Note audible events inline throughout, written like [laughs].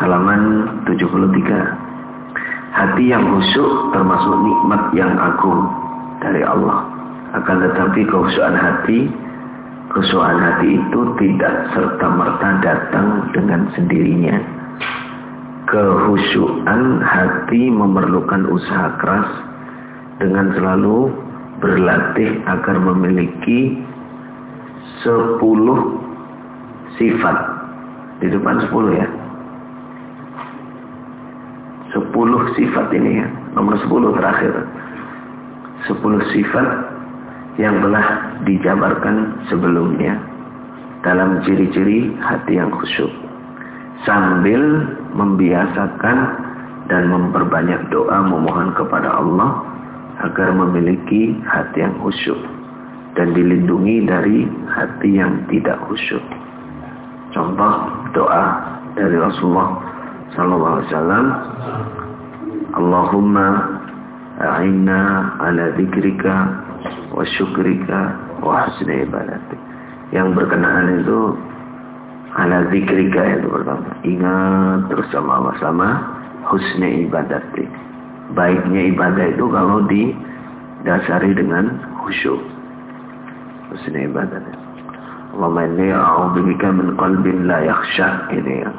halaman 73. Hati yang khusyuk termasuk nikmat yang agung dari Allah. Akan tetapi kehusuan hati, kehusuan hati itu tidak serta-merta datang dengan sendirinya. Kehusuan hati memerlukan usaha keras dengan selalu berlatih agar memiliki sepuluh sifat. Di depan sepuluh ya sepuluh sifat ini ya. Nomor sepuluh terakhir. Sepuluh sifat yang telah dijabarkan sebelumnya dalam ciri-ciri hati yang khusyuk. Sambil membiasakan dan memperbanyak doa memohon kepada Allah agar memiliki hati yang khusyuk dan dilindungi dari hati yang tidak khusyuk. Contoh doa dari Rasulullah sallallahu alaihi wasallam Allahumma a'inna ala dzikrika wa syukrika wa husni ibadatik. Yang berkenaan itu ala zikrika itu pertama. Ingat terus sama-sama husni ibadatik. Baiknya ibadah itu kalau didasari dengan khusyuk. Husni ibadat Allahumma inni a'udzubika min qalbin la yakhsha. Ini ya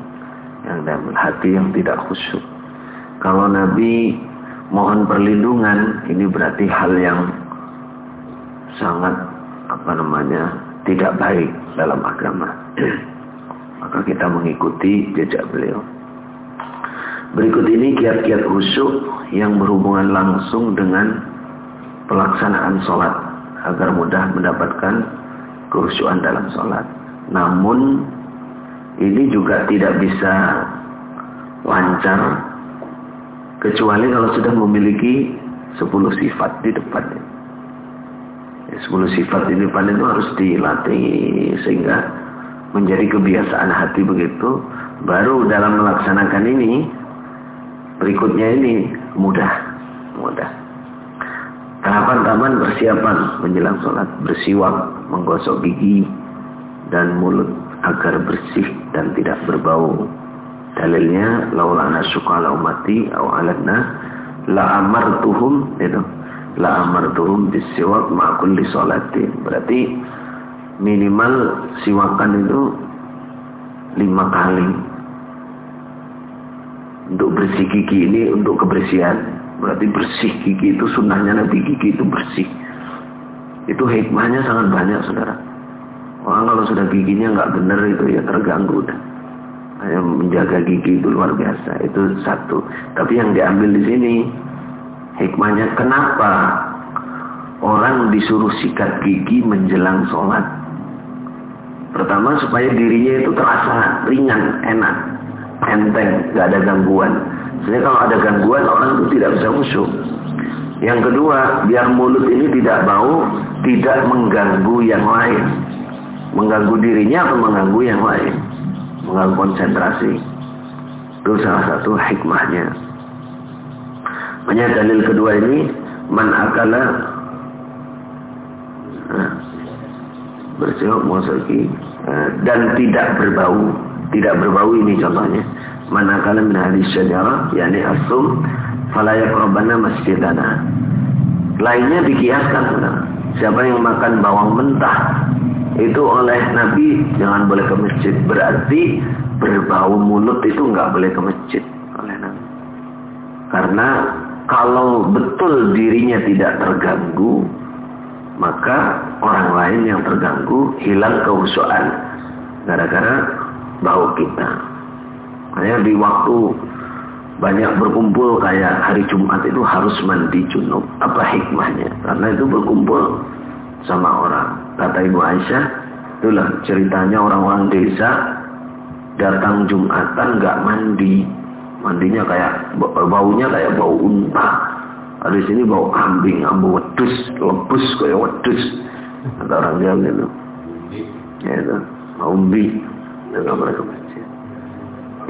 yang dalam hati yang tidak khusyuk. Kalau Nabi mohon perlindungan, ini berarti hal yang sangat apa namanya tidak baik dalam agama. [clears throat] Maka kita mengikuti jejak beliau. Berikut ini kiat-kiat khusyuk yang berhubungan langsung dengan pelaksanaan sholat agar mudah mendapatkan kehusuan dalam sholat. Namun ini juga tidak bisa lancar kecuali kalau sudah memiliki 10 sifat di depannya. 10 sifat di depan itu harus dilatih sehingga menjadi kebiasaan hati begitu. Baru dalam melaksanakan ini, berikutnya ini mudah. Mudah. Tahapan-tahapan persiapan menjelang sholat, bersiwak, menggosok gigi, dan mulut agar bersih dan tidak berbau. Dalilnya laula nasyqa ala ummati aw alanna la amartuhum itu la amartuhum bisiwak ma kulli salatin. Berarti minimal siwakan itu lima kali. Untuk bersih gigi ini untuk kebersihan. Berarti bersih gigi itu sunnahnya Nabi gigi itu bersih. Itu hikmahnya sangat banyak saudara. Orang kalau sudah giginya nggak benar itu ya terganggu udah. Menjaga gigi itu luar biasa. Itu satu. Tapi yang diambil di sini hikmahnya kenapa orang disuruh sikat gigi menjelang sholat. Pertama supaya dirinya itu terasa ringan, enak, enteng, nggak ada gangguan. Sebenarnya kalau ada gangguan orang itu tidak bisa musuh. Yang kedua, biar mulut ini tidak bau, tidak mengganggu yang lain mengganggu dirinya atau mengganggu yang lain mengganggu konsentrasi. Itu salah satu hikmahnya. Banyak dalil kedua ini man akala nah, bersiok musaki eh, dan tidak berbau tidak berbau ini contohnya. Man akala min hadis syajarah yakni asum fala yaqrabana masjidana. Lainnya dikiaskan siapa yang makan bawang mentah itu oleh Nabi jangan boleh ke masjid. Berarti berbau mulut itu nggak boleh ke masjid oleh Nabi. Karena kalau betul dirinya tidak terganggu, maka orang lain yang terganggu hilang kehusuan gara-gara bau kita. Makanya di waktu banyak berkumpul kayak hari Jumat itu harus mandi junub. Apa hikmahnya? Karena itu berkumpul sama orang. Kata Ibu Aisyah, itulah ceritanya orang-orang desa datang Jumatan nggak mandi. Mandinya kayak baunya kayak bau unta. Ada sini bau kambing, ambu wedus, lepus kayak wedus. Kata orang Jawa gitu. Ya itu, umbi. Masjid.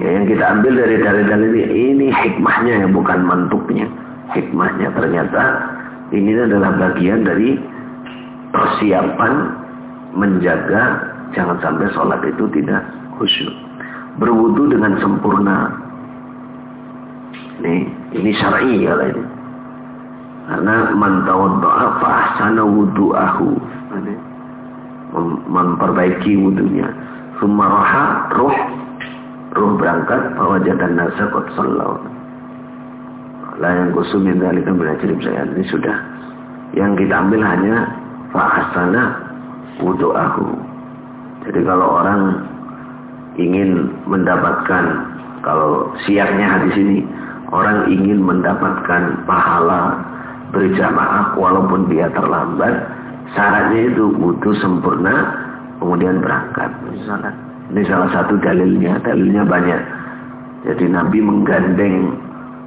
Ya, yang kita ambil dari dalil-dalil ini, ini hikmahnya ya, bukan mantuknya. Hikmahnya ternyata ini adalah bagian dari persiapan menjaga jangan sampai sholat itu tidak khusyuk. berwudu dengan sempurna. Nih, ini syar'i ya ini. Karena man tawadda'a fa ahsana wudu'ahu. Memperbaiki wudunya. Summa raha ruh ruh berangkat bahwa jatan nasa qad sallau. La yang kusum min dzalika min saya ini sudah yang kita ambil hanya fa ahsana wudu'ahu. Jadi kalau orang ingin mendapatkan kalau siangnya hadis ini orang ingin mendapatkan pahala berjamaah walaupun dia terlambat syaratnya itu butuh sempurna kemudian berangkat. Ini salah satu dalilnya. Dalilnya banyak. Jadi Nabi menggandeng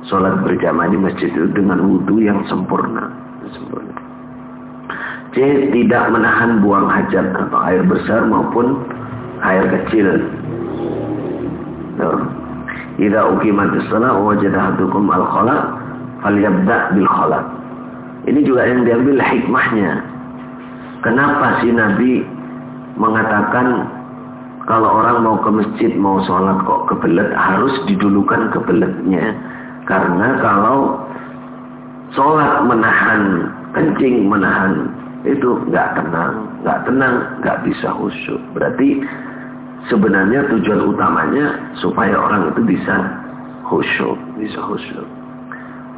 sholat berjamaah di masjid itu dengan wudhu yang sempurna. Sempurna C. Tidak menahan buang hajat atau air besar maupun air kecil. Idza uqimatis shalah wajada ahadukum al-khala falyabda bil khala. Ini juga yang diambil hikmahnya. Kenapa si Nabi mengatakan kalau orang mau ke masjid mau sholat kok kebelet harus didulukan kebeletnya karena kalau sholat menahan kencing menahan itu nggak tenang, nggak tenang, nggak bisa khusyuk. Berarti sebenarnya tujuan utamanya supaya orang itu bisa khusyuk, bisa khusyuk.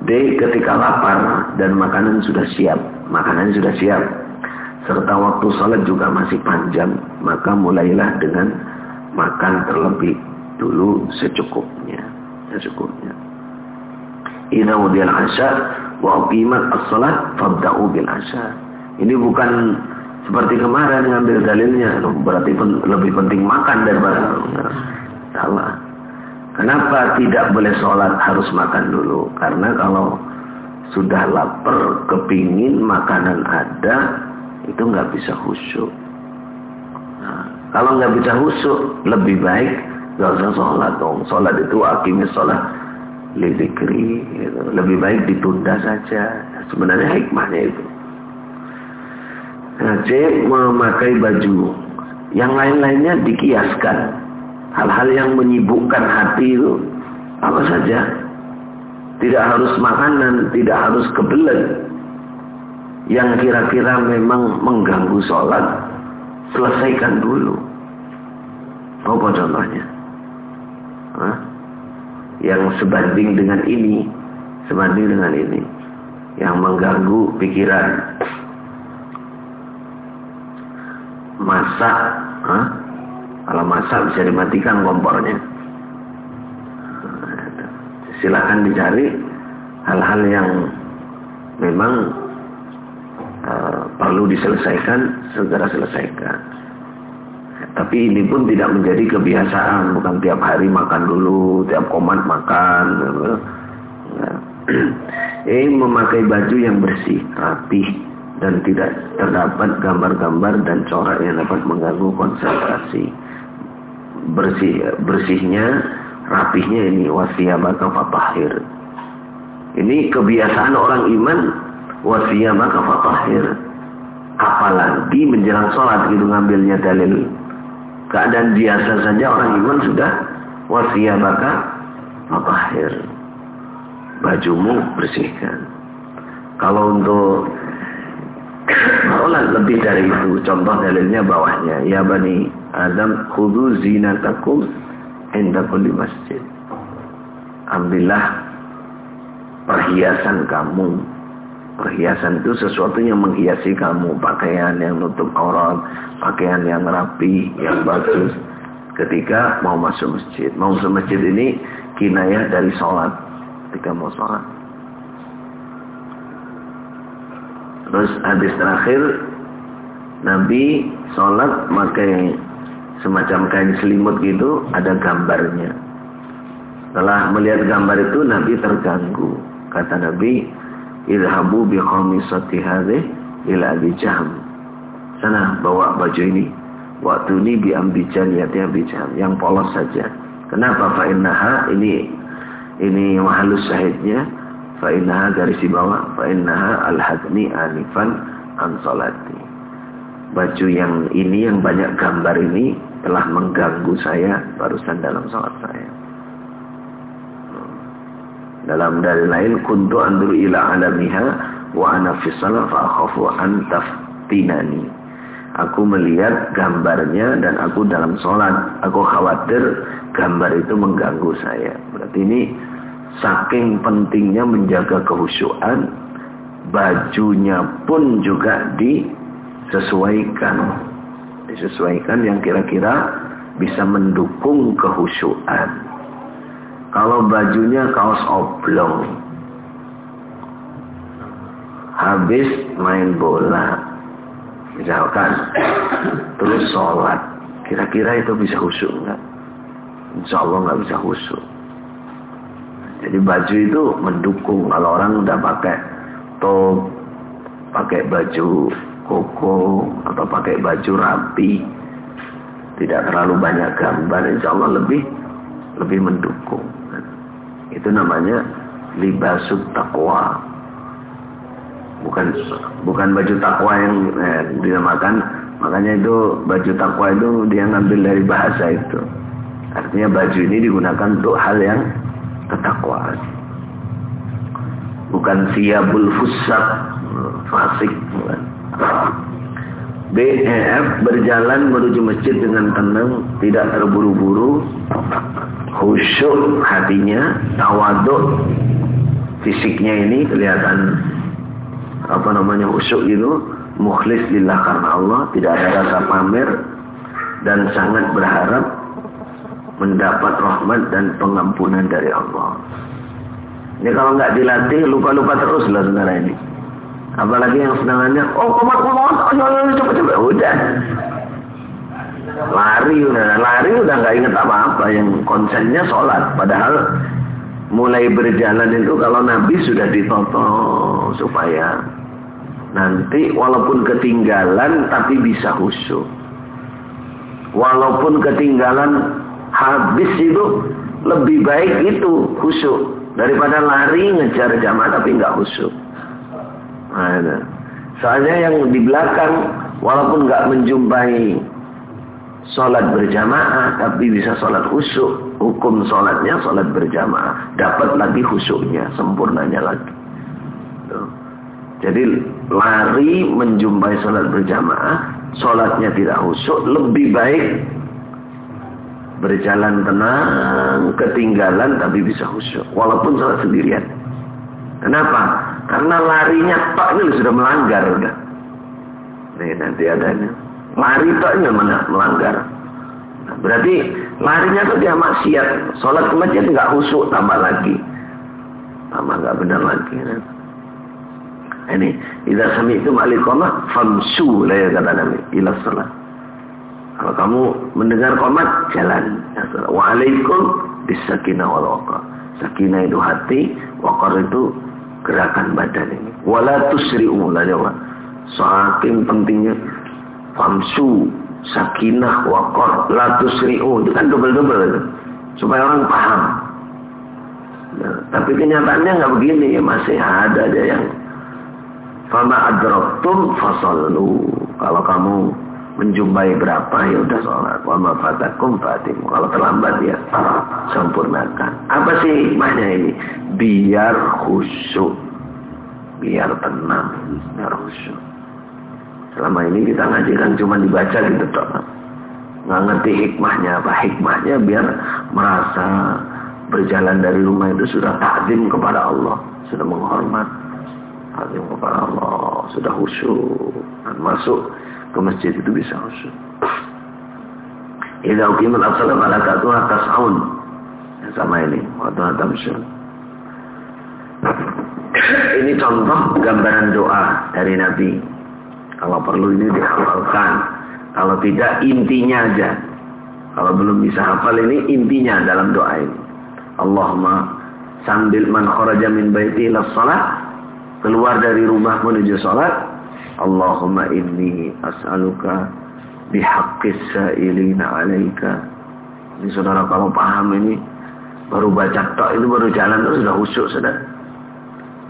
D. Ketika lapar dan makanan sudah siap, makanan sudah siap, serta waktu sholat juga masih panjang, maka mulailah dengan makan terlebih dulu secukupnya, secukupnya. Ina udial asya wa as-salat fabda'u bil ini bukan seperti kemarin ngambil dalilnya, berarti pen, lebih penting makan daripada salah. Kenapa tidak boleh sholat harus makan dulu? Karena kalau sudah lapar, kepingin makanan ada, itu nggak bisa khusyuk. Nah, kalau nggak bisa khusyuk, lebih baik nggak usah sholat dong. Sholat itu akhirnya sholat lidikri. Gitu. Lebih baik ditunda saja. Sebenarnya hikmahnya itu. Nah, C. Memakai baju. Yang lain-lainnya dikiaskan. Hal-hal yang menyibukkan hati itu apa saja. Tidak harus makanan, tidak harus kebelet. Yang kira-kira memang mengganggu sholat, selesaikan dulu. Apa contohnya? Hah? Yang sebanding dengan ini, sebanding dengan ini. Yang mengganggu pikiran, masak. Hah? kalau masak bisa dimatikan kompornya. Silahkan dicari hal-hal yang memang uh, perlu diselesaikan segera selesaikan. Tapi ini pun tidak menjadi kebiasaan. Bukan tiap hari makan dulu tiap komat makan. Eh [clears throat] memakai baju yang bersih rapih dan tidak terdapat gambar-gambar dan corak yang dapat mengganggu konsentrasi. Bersih bersihnya, rapihnya ini wasiyabaka fatahir. Ini kebiasaan orang iman wasiyabaka fatahir. Apalagi menjelang sholat gitu ngambilnya dalil. Keadaan biasa saja orang iman sudah wasiyabaka fatahir. Bajumu bersihkan. Kalau untuk Maulah lebih dari itu. Contoh dalilnya bawahnya. Ya Bani Adam khudu zinatakum inda kulli masjid. Ambillah perhiasan kamu. Perhiasan itu sesuatu yang menghiasi kamu. Pakaian yang nutup aurat. Pakaian yang rapi, yang bagus. Ketika mau masuk masjid. Mau masuk masjid ini kinayah dari sholat. Ketika mau sholat. Terus hadis terakhir Nabi sholat pakai semacam kain selimut gitu ada gambarnya. Setelah melihat gambar itu Nabi terganggu. Kata Nabi, "Idhabu bi khamisati ila Abi Jahm." Sana bawa baju ini. Waktu ini bi ambijan ya Abi yang polos saja. Kenapa fa innaha ini ini halus syahidnya Fa'innaha garis di bawah Fa'innaha al-hadni anifan an salati Baju yang ini yang banyak gambar ini telah mengganggu saya barusan dalam sholat saya. Dalam dalil lain, kuntu andru ila alamiha wa ana fi salat fa akhafu an taftinani. Aku melihat gambarnya dan aku dalam sholat. Aku khawatir gambar itu mengganggu saya. Berarti ini saking pentingnya menjaga kehusuan, bajunya pun juga disesuaikan. Disesuaikan yang kira-kira bisa mendukung kehusuan. Kalau bajunya kaos oblong, habis main bola, misalkan terus sholat kira-kira itu bisa khusyuk enggak insya Allah nggak bisa khusyuk jadi baju itu mendukung. Kalau orang udah pakai top pakai baju koko atau pakai baju rapi tidak terlalu banyak gambar insya Allah lebih lebih mendukung. Itu namanya libasut taqwa. Bukan bukan baju takwa yang eh, dinamakan. Makanya itu baju takwa itu dia ngambil dari bahasa itu. Artinya baju ini digunakan untuk hal yang ketakwaan. Bukan siabul fusak fasik bukan. BEF berjalan menuju masjid dengan tenang, tidak terburu-buru, khusyuk hatinya, tawaduk, fisiknya ini kelihatan apa namanya usyuk itu mukhlis lillah karena Allah tidak ada rasa pamer dan sangat berharap mendapat rahmat dan pengampunan dari Allah. Ini kalau nggak dilatih lupa-lupa terus lah saudara ini. Apalagi yang senangannya, oh komat komat, ayo ayo coba coba udah. Lari udah, lari udah nggak inget apa-apa. Yang konsennya sholat, padahal mulai berjalan itu kalau Nabi sudah ditoto supaya nanti walaupun ketinggalan tapi bisa khusyuk. Walaupun ketinggalan habis itu lebih baik itu khusyuk daripada lari ngejar jamaah tapi nggak khusyuk. Nah, soalnya yang di belakang walaupun nggak menjumpai sholat berjamaah tapi bisa sholat khusyuk. Hukum sholatnya sholat berjamaah. Dapat lagi khusyuknya sempurnanya lagi. Jadi lari menjumpai sholat berjamaah sholatnya tidak khusyuk lebih baik berjalan tenang ketinggalan tapi bisa khusyuk walaupun sholat sendirian kenapa? karena larinya pak ini sudah melanggar udah nih nanti adanya Lari taknya mana melanggar. Nah, berarti larinya itu dia maksiat. Sholat ke masjid nggak husuk tambah lagi. Tambah nggak benar lagi. Nah. Ini, idza sami'tum al-iqamah famsu lah ya kata Nabi ila salat. Kalau kamu mendengar komat, jalan. Waalaikum bisakinah wal waqar. Sakinah itu hati, waqar itu gerakan badan ini. Wala tusri'u lah ya Saking pentingnya famsu sakinah wakor latus riu itu kan itu supaya orang paham nah, tapi kenyataannya nggak begini masih ada aja yang fama adraktum fasallu kalau kamu menjumpai berapa ya udah sholat wama fatakum fatim kalau terlambat ya sempurnakan apa sih hikmahnya ini biar khusyuk biar tenang biar khusyuk Selama ini kita ngajikan cuma dibaca gitu toh. Nggak ngerti hikmahnya apa. Hikmahnya biar merasa berjalan dari rumah itu sudah takdim kepada Allah. Sudah menghormat. Takdim kepada Allah. Sudah khusyuk. Dan masuk ke masjid itu bisa khusyuk. Idza uqimat as-salat ala katuha tas'un. Yang sama ini. Waktu tamsyun. Ini contoh gambaran doa dari Nabi kalau perlu ini dihafalkan. Kalau tidak intinya aja. Kalau belum bisa hafal ini intinya dalam doa ini. Allahumma sambil man kharaja min baiti ila salat keluar dari rumah menuju salat Allahumma inni as'aluka bihaqqis sa'ilina 'alaika. Ini saudara kalau paham ini baru baca tok itu baru jalan terus sudah khusyuk sudah.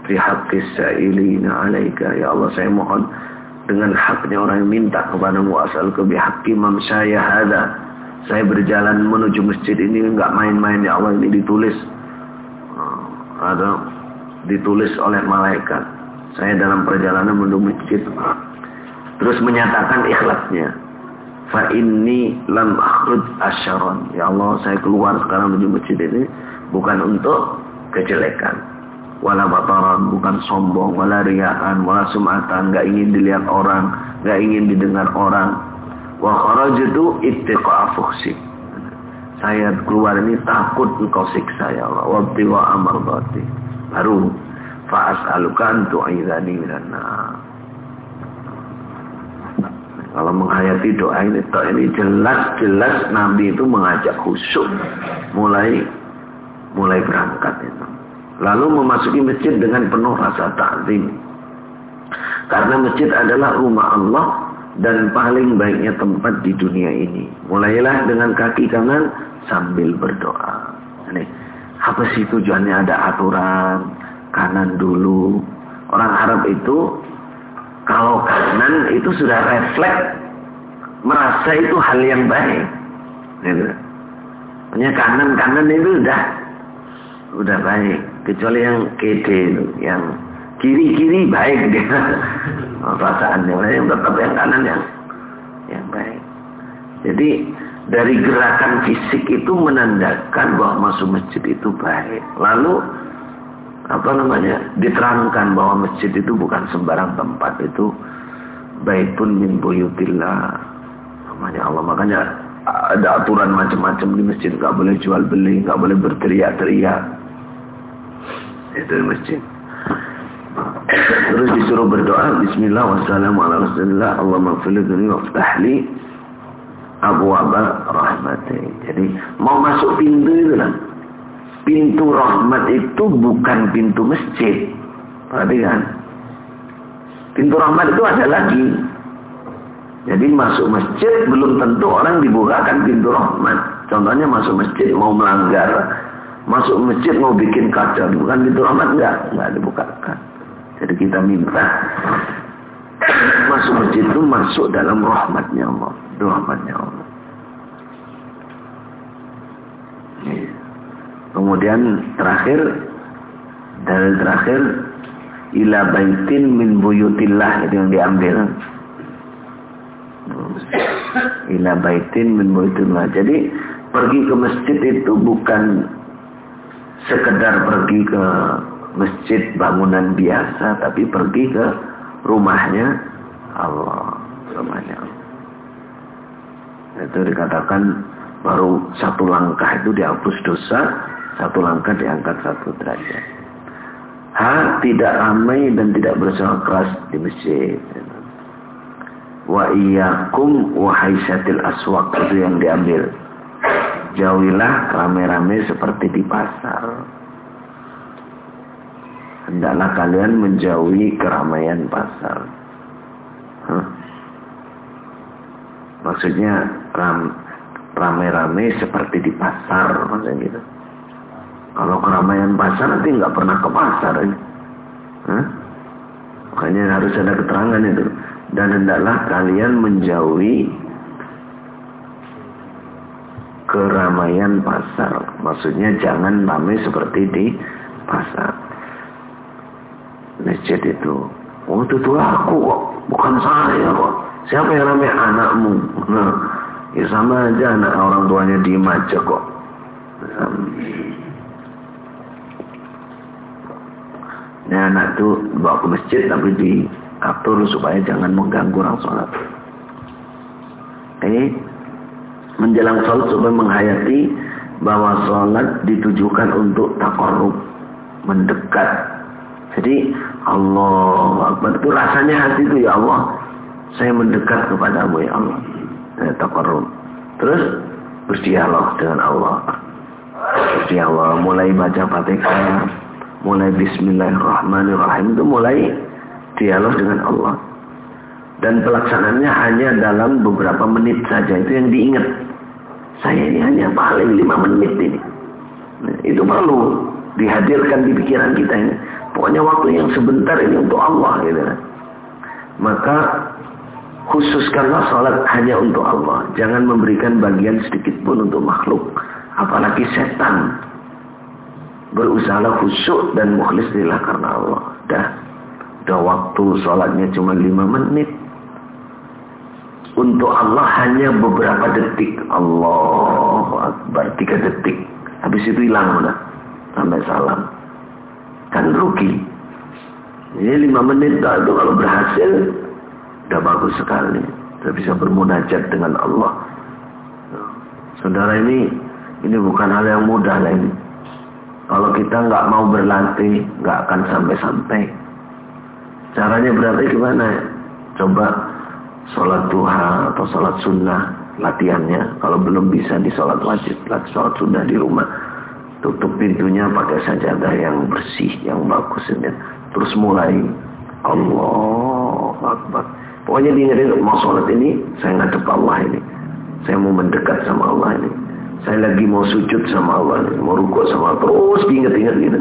Bihaqqis sa'ilina 'alaika. Ya Allah saya mohon dengan haknya orang yang minta kepada asal ke bihaqi mamsyaya hada saya berjalan menuju masjid ini nggak main-main ya Allah ini ditulis. Atau ditulis oleh malaikat. Saya dalam perjalanan menuju masjid terus menyatakan ikhlasnya. Fa inni lam akhruj asyaron. Ya Allah, saya keluar sekarang menuju masjid ini bukan untuk kejelekan. Wala bataran, bukan sombong, wala riaan, wala sum'atan, enggak ingin dilihat orang, enggak ingin didengar orang. Wa kharajtu ittiqa'a fuhsik. Saya keluar ini takut engkau siksa ya Allah. Wabti wa amardati. Baru fa'as'aluka antu'idhani minanna. Kalau menghayati doa ini, doa ini jelas-jelas Nabi itu mengajak khusyuk mulai mulai berangkat itu. Lalu memasuki masjid dengan penuh rasa takzim. Karena masjid adalah rumah Allah dan paling baiknya tempat di dunia ini. Mulailah dengan kaki kanan sambil berdoa. Ini apa sih tujuannya ada aturan kanan dulu. Orang Arab itu kalau kanan itu sudah refleks merasa itu hal yang baik. Gitu. Kanan-kanan itu udah udah baik. Kecuali yang itu, yang kiri-kiri baik dia. [laughs] Perasaannya, yang tetap yang kanan yang yang baik. Jadi dari gerakan fisik itu menandakan bahwa masuk masjid itu baik. Lalu apa namanya diterangkan bahwa masjid itu bukan sembarang tempat itu baik pun buyutillah. Namanya Allah. Makanya ada aturan macam-macam di masjid. Nggak boleh jual beli nggak boleh berteriak-teriak. Itu di masjid. Terus disuruh berdoa Bismillah wassalamualaikum rasulillah Allah maghfirli wa ftahli abu rahmati jadi mau masuk pintu itu lah pintu rahmat itu bukan pintu masjid. Perhatikan. Pintu rahmat itu ada lagi. Jadi masuk masjid belum tentu orang dibukakan pintu rahmat. Contohnya masuk masjid mau melanggar. Masuk masjid mau bikin kacau. Bukan pintu rahmat enggak. Enggak dibukakan. Jadi kita minta. [coughs] Masuk masjid itu masuk dalam rahmatnya Allah. Rahmatnya Allah. Kemudian terakhir dari terakhir ila baitin min buyutillah itu yang diambil. [coughs] Ila baitin min buyutillah. Jadi pergi ke masjid itu bukan sekedar pergi ke masjid bangunan biasa tapi pergi ke rumahnya Allah rumahnya Allah. itu dikatakan baru satu langkah itu dihapus dosa satu langkah diangkat satu derajat. Ha tidak ramai dan tidak bersuara keras di masjid. Wa iyyakum wahai syatil aswaq itu yang diambil. Jauhilah rame-rame seperti di pasar. Hendaklah kalian menjauhi keramaian pasar. Huh? Maksudnya rame-rame seperti di pasar maksudnya gitu. Kalau keramaian pasar nanti nggak pernah ke pasar. Ya. Hah? Makanya harus ada keterangan itu. Dan hendaklah kalian menjauhi keramaian pasar. Maksudnya jangan ramai seperti di pasar. Masjid itu. Oh itu aku kok. Bukan saya kok. Siapa yang ramai anakmu? Nah, ya sama aja anak orang tuanya diem aja kok. Nah, anak itu bawa ke masjid tapi diatur supaya jangan mengganggu orang sholat. Ini menjelang sholat supaya menghayati bahwa sholat ditujukan untuk takarub, mendekat. Jadi Allah Akbar. Itu rasanya hati itu ya Allah, saya mendekat kepadamu ya Allah. Eh, takarub. Terus berdialog dengan Allah. Berdialog. Mulai baca Fatihah. Mulai Bismillahirrahmanirrahim. Itu mulai dialog dengan Allah. Dan pelaksanaannya hanya dalam beberapa menit saja. Itu yang diingat. Saya ini hanya paling lima menit ini. Nah, itu perlu dihadirkan di pikiran kita ini pokoknya waktu yang sebentar ini untuk Allah gitu maka Khususkanlah sholat hanya untuk Allah. Jangan memberikan bagian sedikit pun untuk makhluk. Apalagi setan. Berusaha khusyuk dan mukhlis karena Allah. Dah. Dah waktu sholatnya cuma lima menit. Untuk Allah hanya beberapa detik. Allah Akbar. Tiga detik. Habis itu hilang udah. Sampai salam. Kan rugi. Ini lima menit itu kalau berhasil. Udah bagus sekali. Kita bisa bermunajat dengan Allah. Saudara ini, ini bukan hal yang mudah lah ini. Kalau kita nggak mau berlatih, nggak akan sampai-sampai. Caranya berarti gimana? Coba sholat duha atau sholat sunnah latihannya. Kalau belum bisa di sholat wajib, sholat sunnah di rumah. Tutup pintunya pakai sajadah yang bersih, yang bagus. Ya. Terus mulai Allah Akbar. Pokoknya diingetin mau sholat ini, saya ngadep Allah ini. Saya mau mendekat sama Allah ini. Saya lagi mau sujud sama Allah ini. Mau rukuk sama Allah. Terus diinget-inget gitu.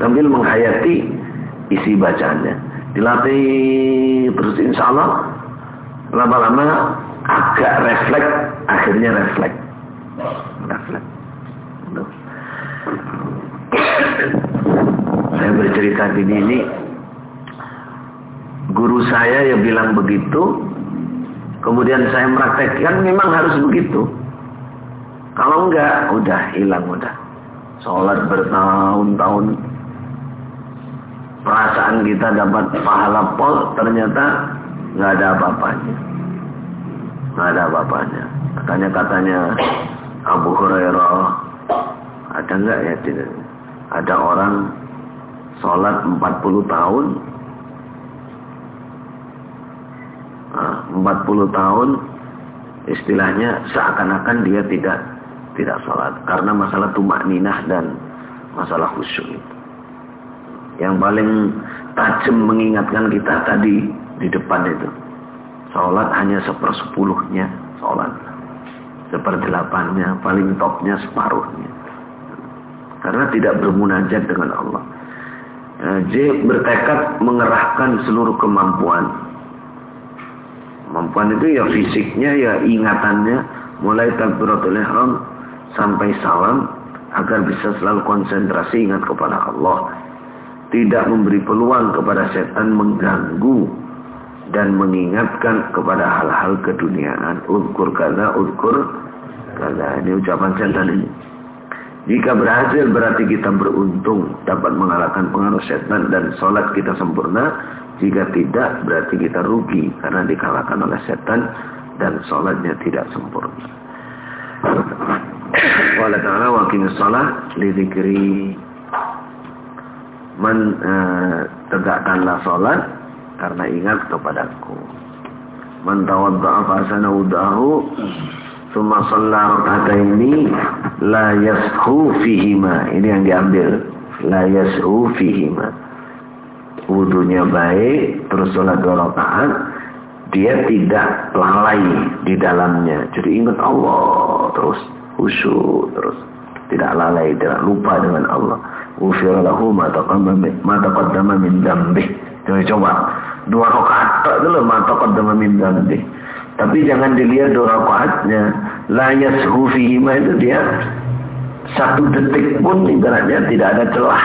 Sambil menghayati isi bacaannya. Dilatih terus insya Allah. Lama-lama agak refleks. Akhirnya refleks. Refleks. Saya bercerita di ini, guru saya yang bilang begitu, kemudian saya meraktekkan memang harus begitu. Kalau enggak, udah hilang udah. Sholat bertahun-tahun, perasaan kita dapat pahala pol, ternyata nggak ada apa-apanya. Nggak ada apa-apanya. Katanya katanya Abu Hurairah, ada enggak ya tidak? Ada orang sholat 40 tahun 40 nah, tahun istilahnya seakan-akan dia tidak tidak sholat karena masalah tumak ninah dan masalah khusyuk. Yang paling tajam mengingatkan kita tadi di depan itu. Sholat hanya sepersepuluhnya sholat. Seperdelapannya, paling topnya separuhnya. Karena tidak bermunajat dengan Allah. Eh, J bertekad mengerahkan seluruh kemampuan. Kemampuan itu ya fisiknya, ya ingatannya, mulai takbiratul ihram sampai salam agar bisa selalu konsentrasi ingat kepada Allah. Tidak memberi peluang kepada setan mengganggu dan mengingatkan kepada hal-hal keduniaan. Udkur kada, udkur kada. Ini ucapan setan ini. Jika berhasil berarti kita beruntung dapat mengalahkan pengaruh setan dan sholat kita sempurna. Jika tidak berarti kita rugi karena dikalahkan oleh setan dan sholatnya tidak sempurna. Wala ta'ala wa kini sholat men uh, tegakkanlah sholat karena ingat kepadaku. Man tawadda'a udahu Suma sholat ini la yashu fihima. Ini yang diambil. La yashu fihima. Wudunya baik, terus sholat dua rakaat, dia tidak lalai di dalamnya. Jadi ingat Allah terus, khusyuk terus. Tidak lalai, tidak lupa dengan Allah. Ufir lahu ma taqaddama min dambih. Coba coba. Dua rakaat dulu ma taqaddama min dambih tapi jangan dilihat dua rakaatnya. La yashu itu dia satu detik pun ibaratnya tidak ada celah.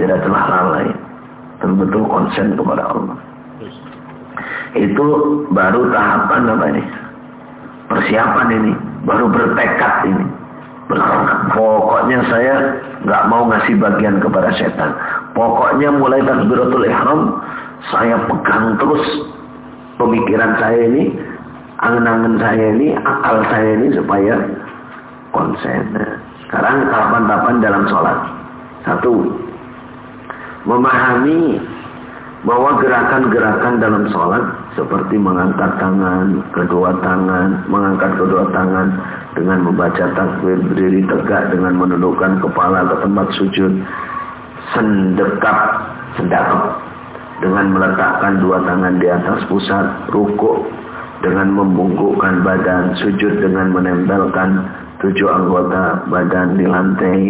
Tidak celah lalai. Betul-betul konsen kepada Allah. Itu baru tahapan apa ini? Persiapan ini. Baru bertekad ini. Pokoknya saya nggak mau ngasih bagian kepada setan. Pokoknya mulai takbiratul ihram saya pegang terus pemikiran saya ini angan-angan saya ini, akal saya ini supaya konsen. Sekarang tahapan-tahapan dalam sholat. Satu, memahami bahwa gerakan-gerakan dalam sholat seperti mengangkat tangan, kedua tangan, mengangkat kedua tangan dengan membaca takbir, berdiri tegak dengan menundukkan kepala ke tempat sujud, sendekap, sendakap dengan meletakkan dua tangan di atas pusat, rukuk dengan membungkukkan badan, sujud dengan menempelkan tujuh anggota badan di lantai,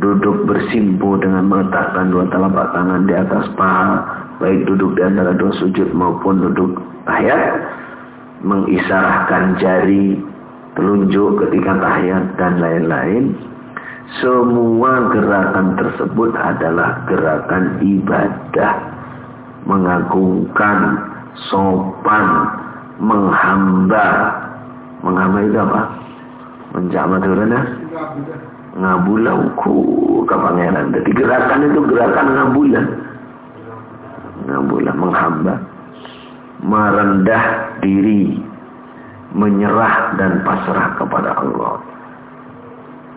duduk bersimpu dengan meletakkan dua telapak tangan di atas paha, baik duduk di antara dua sujud maupun duduk ayat, mengisarahkan jari, telunjuk ketika tahiyat dan lain-lain, semua gerakan tersebut adalah gerakan ibadah, mengagungkan, sopan, menghamba. Menghamba itu apa? Menjama turunnya? Ngabulauku ke pangeran. Jadi gerakan itu gerakan ngabulan. Ngabulan, menghamba. Merendah diri. Menyerah dan pasrah kepada Allah.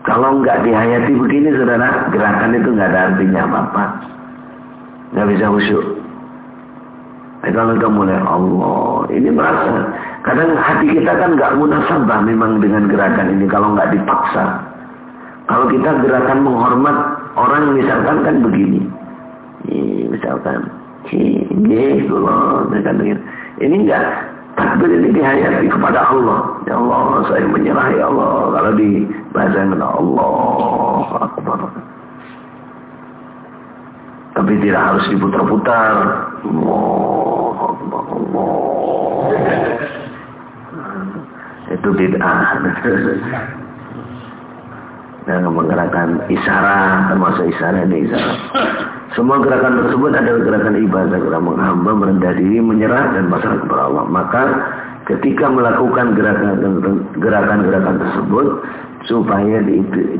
Kalau nggak dihayati begini, saudara, gerakan itu nggak ada artinya apa-apa. Nggak bisa khusyuk. Kalau kita mulai Allah, ini merasa. Kadang hati kita kan nggak munasabah memang dengan gerakan ini kalau nggak dipaksa. Kalau kita gerakan menghormat orang misalkan kan begini. Misalkan, ini loh, ini enggak takbir ini dihayati kepada Allah. Ya Allah, saya menyerah ya Allah. Kalau di bahasa yang Allah Akbar. Tapi tidak harus diputar-putar. Allah Akbar, Allah. Itu bid'ah. Dan menggerakkan isyarat, termasuk isyarat ini isyarat. Semua gerakan tersebut adalah gerakan ibadah, gerakan menghamba, merendah diri, menyerah dan pasrah kepada Allah. Maka ketika melakukan gerakan-gerakan tersebut supaya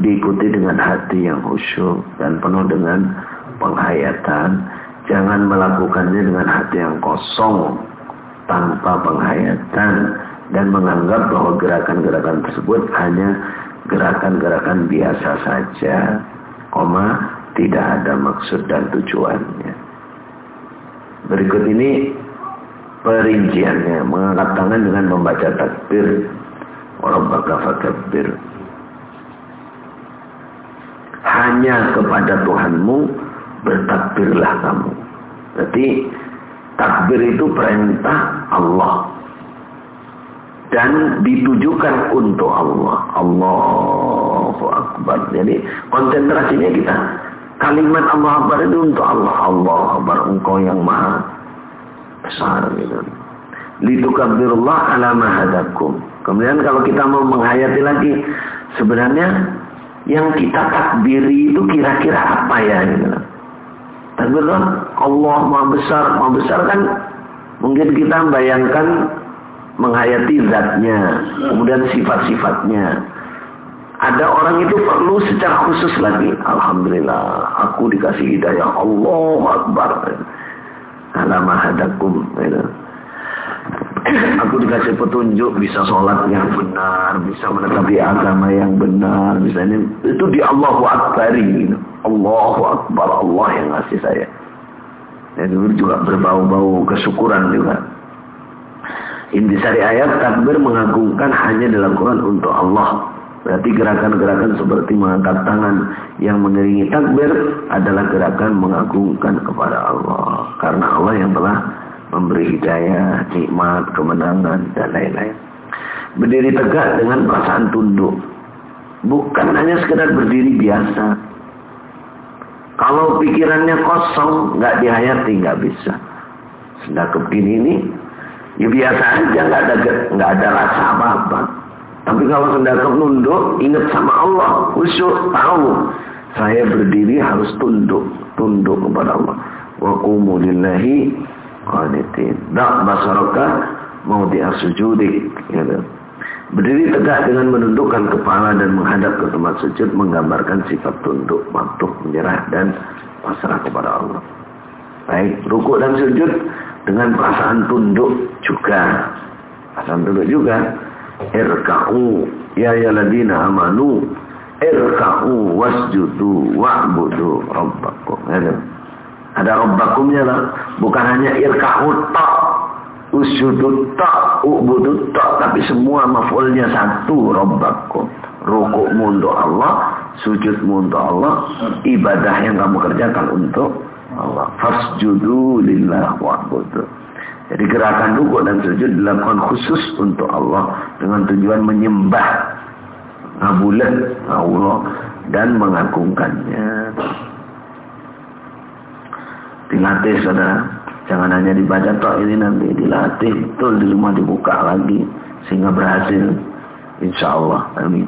diikuti dengan hati yang khusyuk dan penuh dengan penghayatan, jangan melakukannya dengan hati yang kosong tanpa penghayatan dan menganggap bahwa gerakan-gerakan tersebut hanya gerakan-gerakan biasa saja, koma tidak ada maksud dan tujuannya. Berikut ini perinciannya mengangkat tangan dengan membaca takbir. Rabbaka fakabbir. Hanya kepada Tuhanmu bertakbirlah kamu Jadi takbir itu perintah Allah dan ditujukan untuk Allah Allahu Akbar jadi konsentrasinya kita Kalimat Allah Akbar itu untuk Allah. Allah Akbar engkau yang maha besar gitu. Litukabirullah ala mahadakum. Kemudian kalau kita mau menghayati lagi, sebenarnya yang kita takbiri itu kira-kira apa ya gitu. Takbir Allah maha besar, maha besar kan mungkin kita bayangkan menghayati zatnya, kemudian sifat-sifatnya. Ada orang itu perlu secara khusus lagi. Alhamdulillah, aku dikasih hidayah. Allah Akbar. Alama hadakum. [clears throat] Aku dikasih petunjuk, bisa sholat yang benar, bisa menetapi agama yang benar. Misalnya, itu di Allahu Akbari. Allahu Akbar, Allah yang ngasih saya. Itu juga berbau-bau kesyukuran juga. Intisari ayat takbir mengagungkan hanya dalam Quran untuk Allah Berarti gerakan-gerakan seperti mengangkat tangan yang mengiringi takbir adalah gerakan mengagungkan kepada Allah. Karena Allah yang telah memberi hidayah, nikmat, kemenangan, dan lain-lain. Berdiri tegak dengan perasaan tunduk. Bukan hanya sekedar berdiri biasa. Kalau pikirannya kosong, nggak dihayati, nggak bisa. Sedang begini ini, ya biasa aja, nggak ada nggak ada rasa apa-apa. Tapi kalau sedang nunduk, ingat sama Allah, khusyuk, tahu. Saya berdiri harus tunduk, tunduk kepada Allah. Wa qumu lillahi qanitin. Da' basaraka mau sujudi. Gitu. Berdiri tegak dengan menundukkan kepala dan menghadap ke tempat sujud menggambarkan sifat tunduk, patuh, menyerah dan pasrah kepada Allah. Baik, rukuk dan sujud dengan perasaan tunduk juga. Perasaan tunduk juga. Irka'u ya yaladina amanu. Irka'u wasjudu wa'budu rabbakum. Ada rabbakumnya lah. Bukan hanya irka'u tak usjudu tak ubudu tak. Tapi semua maf'ulnya satu rabbakum. Rukukmu untuk Allah sujudmu untuk Allah ibadah yang kamu kerjakan untuk Allah. Fasjudu lillah wa'budu. Jadi gerakan rukuk dan sujud dilakukan khusus untuk Allah dengan tujuan menyembah ngabulan Allah dan mengagungkannya. Dilatih saudara Jangan hanya dibaca toh ini nanti dilatih betul di rumah dibuka lagi sehingga berhasil. Insya Allah. Amin.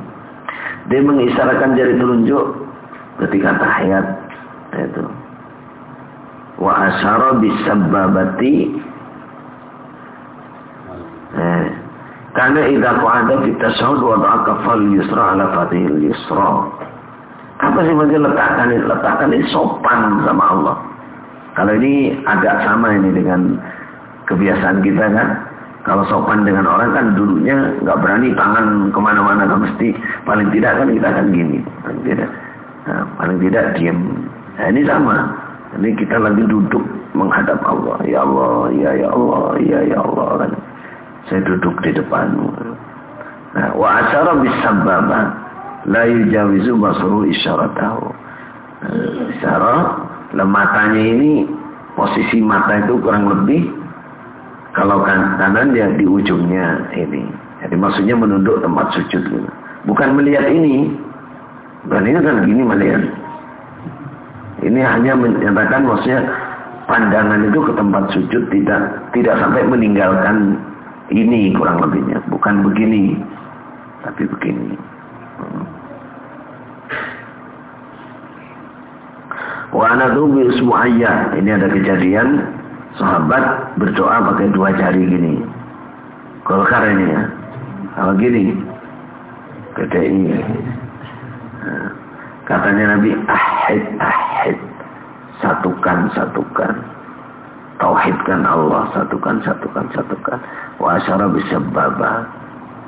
Dia mengisarakan jari telunjuk ketika tahiyat itu. Wa asyara bisababati eh, karena idza qa'ada fi tashahhud wa da'a fal yusra ala fatihil yusra. Apa sih maksud letakkan ini? Letakkan ini sopan sama Allah. Kalau ini agak sama ini dengan kebiasaan kita kan. Kalau sopan dengan orang kan dulunya nggak berani tangan ke mana-mana kan mesti. Paling tidak kan kita akan gini paling tidak. Nah, paling tidak diam nah, ini sama. Ini kita lagi duduk menghadap Allah. Ya Allah ya ya Allah ya ya Allah kan? Saya duduk di depanmu. Nah wa asyara bisababa la yujawizu basru isyaratahu. Nah, isyarat lematanya ini posisi mata itu kurang lebih kalau kan kanan ya di ujungnya ini. Jadi maksudnya menunduk tempat sujud gitu. bukan melihat ini. Ini kan gini melihat. Ini hanya menyatakan maksudnya pandangan itu ke tempat sujud tidak tidak sampai meninggalkan ini kurang lebihnya. Bukan begini tapi begini hmm. Wa anadu bi usbu'ayya. Ini ada kejadian sahabat berdoa pakai dua jari gini. Golkar ini ya. Kalau gini. ini. Nah, katanya Nabi ahid ahid. Satukan satukan. Tauhidkan Allah satukan satukan satukan. Wa asyara bisababa.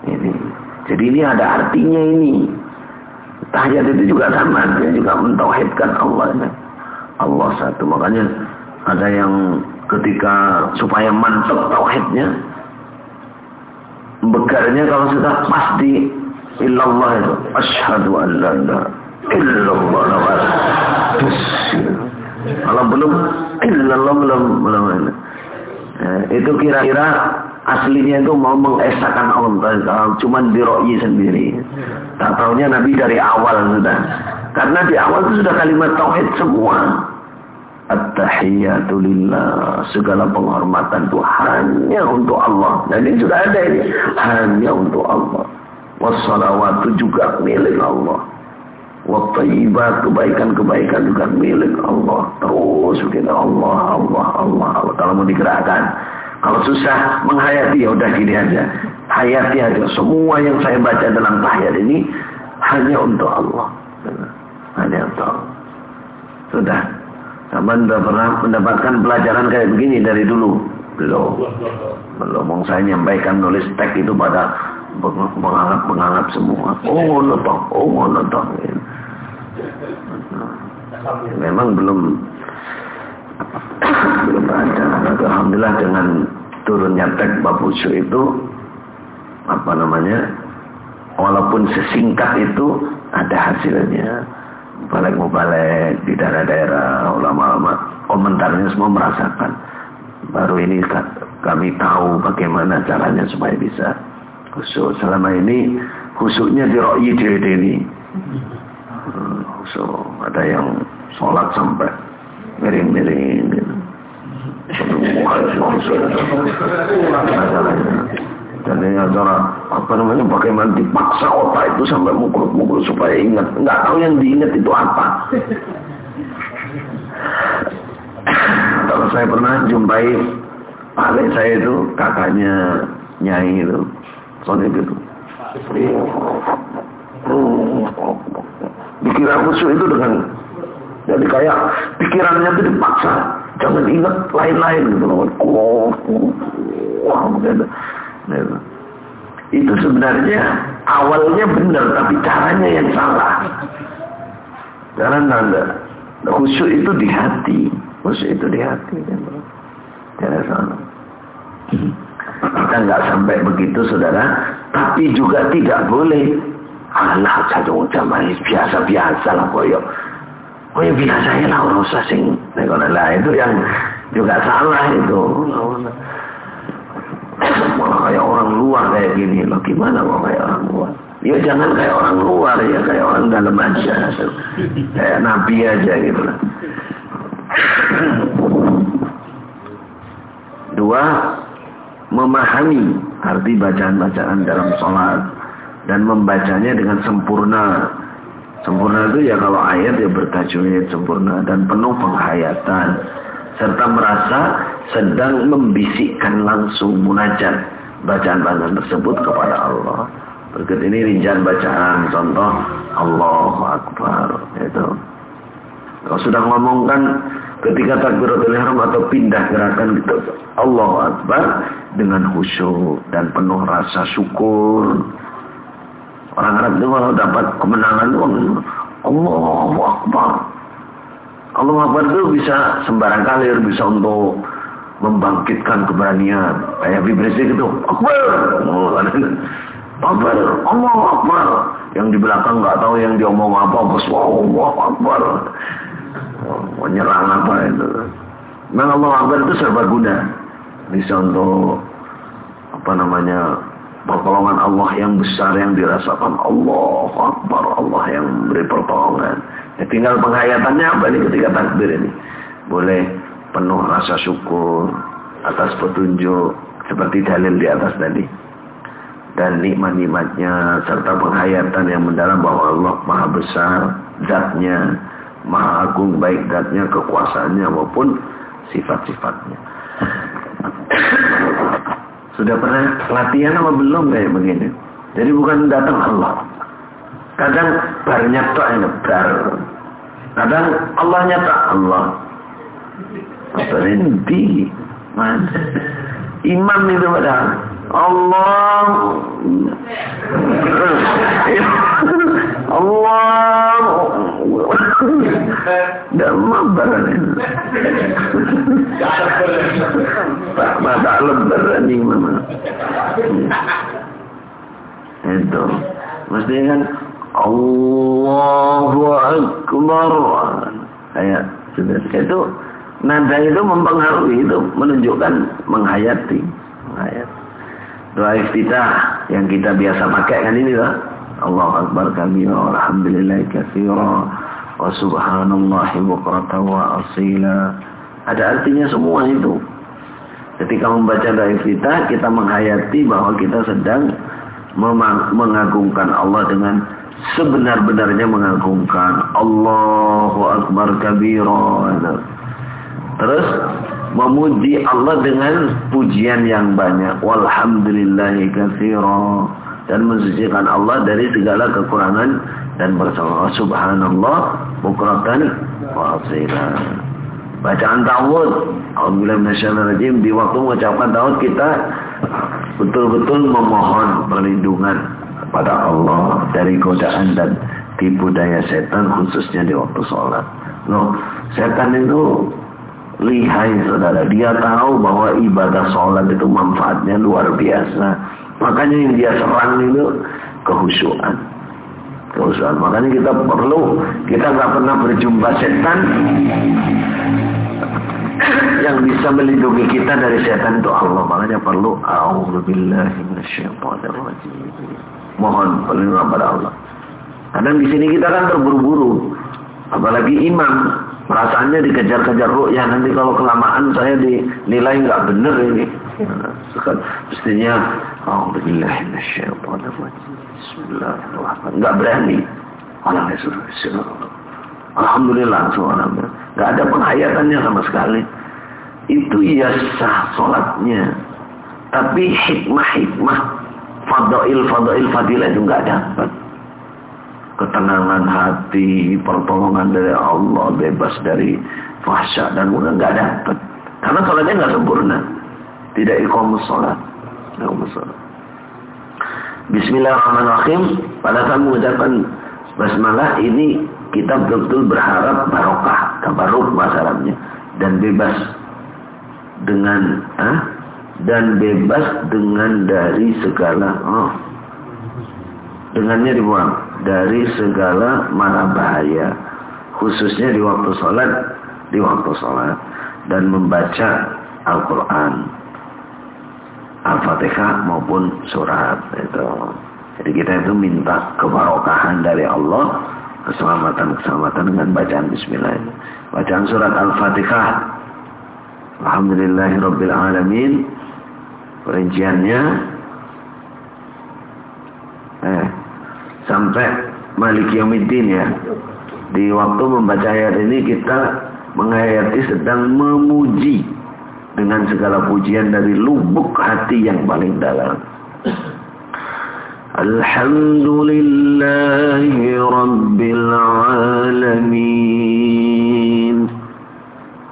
Ini. Jadi ini ada artinya ini. Tahiyat itu juga sama, dia juga mentauhidkan Allah. Ini. Allah satu. Makanya ada yang ketika supaya mantap tauhidnya bekarnya kalau sudah pas di illallah itu. Asyhadu an la ilaha illallah. Kalau belum illallah belum belum. Eh, itu kira-kira aslinya itu mau mengesahkan Allah. Cuma diroi sendiri. Tak tahunya Nabi dari awal sudah karena di awal itu sudah kalimat tauhid semua. At-tahiyatu lillah. Segala penghormatan itu hanya untuk Allah. Dan ini sudah ada ini. Hanya untuk Allah. Wassalawatu juga milik Allah. Wattayyibat kebaikan-kebaikan juga milik Allah. Terus Allah, Allah, Allah, Allah. Kalau mau digerakkan. Kalau susah menghayati ya udah gini aja. Hayati aja. Semua yang saya baca dalam tahiyat ini hanya untuk Allah hanya. Sudah. Sama sudah pernah mendapatkan pelajaran kayak begini dari dulu? Belum. Belum. Mau saya nyampaikan nulis teks itu pada menganggap-menganggap semua. Oh, ngono toh. Oh, ngono toh. Memang belum belum ada. Alhamdulillah dengan turunnya teks Babusu itu apa namanya walaupun sesingkat itu ada hasilnya balik di daerah-daerah ulama-ulama. Komentarnya semua merasakan. Baru ini kami tahu bagaimana caranya supaya bisa khusus selama ini khususnya di Royi ini. Khusus ada yang sholat sampai miring-miring. Gitu. masalahnya dan ini adalah apa namanya bagaimana dipaksa otak itu sampai mukul-mukul supaya ingat. Nggak tahu yang diingat itu apa. Kalau saya pernah jumpai paling saya itu kakaknya nyai itu soalnya gitu pikiran musuh itu dengan jadi kayak pikirannya itu dipaksa. Jangan ingat lain-lain gitu loh. Nah, itu sebenarnya awalnya benar tapi caranya yang salah. Karena anda khusyuk itu di hati, khusyuk itu di hati kan. Salah. Kita nggak sampai begitu saudara, tapi juga tidak boleh Allah satu ucapan biasa-biasa lah koyo. Koyo biasa ya lah orang sing. Nah, itu yang juga salah itu malah kayak orang luar kayak gini. Loh gimana mau kayak orang luar? Ya jangan kayak orang luar ya kayak orang dalam aja. Kayak nabi aja gitu. Lah Dua, memahami arti bacaan-bacaan dalam sholat dan membacanya dengan sempurna. Sempurna itu ya kalau ayat ya bertajwid sempurna dan penuh penghayatan serta merasa sedang membisikkan langsung munajat bacaan-bacaan tersebut kepada Allah. Berikut ini rincian bacaan contoh Allahu Akbar itu. Kalau sudah ngomongkan ketika takbiratul ihram atau pindah gerakan gitu Allahu Akbar dengan khusyuk dan penuh rasa syukur orang Arab itu kalau dapat kemenangan itu Allahu Akbar Allahu Akbar itu bisa sembarang kali bisa untuk membangkitkan keberanian kayak vibrasi gitu Akbar Akbar Allahu Akbar yang di belakang nggak tahu yang diomong apa bos Allahu Akbar menyerang apa itu. Memang Allah Akbar itu serbaguna. Bisa untuk apa namanya pertolongan Allah yang besar yang dirasakan Allah Akbar Allah yang beri pertolongan. Ya, tinggal penghayatannya apa nih ketika takbir ini. Boleh penuh rasa syukur atas petunjuk seperti dalil di atas tadi dan nikmat-nikmatnya serta penghayatan yang mendalam bahwa Allah Maha Besar zatnya Maha Agung baik zatnya, kekuasaannya maupun sifat-sifatnya. [coughs] Sudah pernah latihan apa belum kayak begini? Jadi bukan datang Allah. Kadang barnya tak bar. Kadang Allah nyata Allah. Berhenti. Mana? Imam itu padahal. Allah. Allah. Tidak mabar Tak mata lebar ini memang. Itu. Mesti kan Allahu Akbar. Kayak sudah itu nada itu mempengaruhi itu menunjukkan menghayati. Menghayati. Doa iftitah yang kita biasa pakai kan ini lah. Allah Akbar kami alhamdulillah katsira wa subhanallahi bukratan wa asila. Ada artinya semua itu. Ketika membaca doa iftitah kita menghayati bahwa kita sedang mengagungkan Allah dengan sebenar-benarnya mengagungkan Allahu Akbar kabira. Terus memuji Allah dengan pujian yang banyak. Walhamdulillahi katsira dan mensucikan Allah dari segala kekurangan dan bersama subhanallah bukratan wa asila. Bacaan tawud, Alhamdulillah rajim di waktu mengucapkan tawud kita betul-betul memohon perlindungan kepada Allah dari godaan dan tipu daya setan khususnya di waktu sholat. Loh, setan itu lihai saudara. Dia tahu bahwa ibadah sholat itu manfaatnya luar biasa. Makanya yang dia serang itu kehusuan. Kehusuan. Makanya kita perlu, kita nggak pernah berjumpa setan yang bisa melindungi kita dari setan itu Allah. Makanya perlu Mohon perlindungan pada Allah. Kadang di sini kita kan terburu-buru. Apalagi imam perasaannya dikejar-kejar ya nanti kalau kelamaan saya dinilai nggak benar ini. Mestinya Bismillahirrahmanirrahim. Nggak berani. Orang Alhamdulillah alhamdulillah nggak ada penghayatannya sama sekali. Itu ya sah sholatnya. Tapi hikmah-hikmah fadail fadail fadilah itu nggak dapat ketenangan hati, pertolongan dari Allah, bebas dari fahsya dan mudah nggak dapat. Karena sholatnya nggak sempurna, tidak ikhlas sholat. sholat. Bismillahirrahmanirrahim. Pada saat mengucapkan basmalah ini kita betul-betul berharap barokah, tabaruk bahasa Arabnya, dan bebas dengan ah, dan bebas dengan dari segala oh, dengannya dibuang. Dari segala mara bahaya. Khususnya di waktu sholat di waktu sholat dan membaca Al-Quran. Al-Fatihah maupun surat itu. Jadi kita itu minta kebarokahan dari Allah keselamatan-keselamatan dengan bacaan Bismillah. Bacaan surat Al-Fatihah. Alhamdulillahirabbil alamin. Perinciannya eh sampai Malik Yaumiddin ya. Di waktu membaca ayat ini kita menghayati sedang memuji dengan segala pujian dari lubuk hati yang paling dalam. Alhamdulillahi Rabbil Alamin.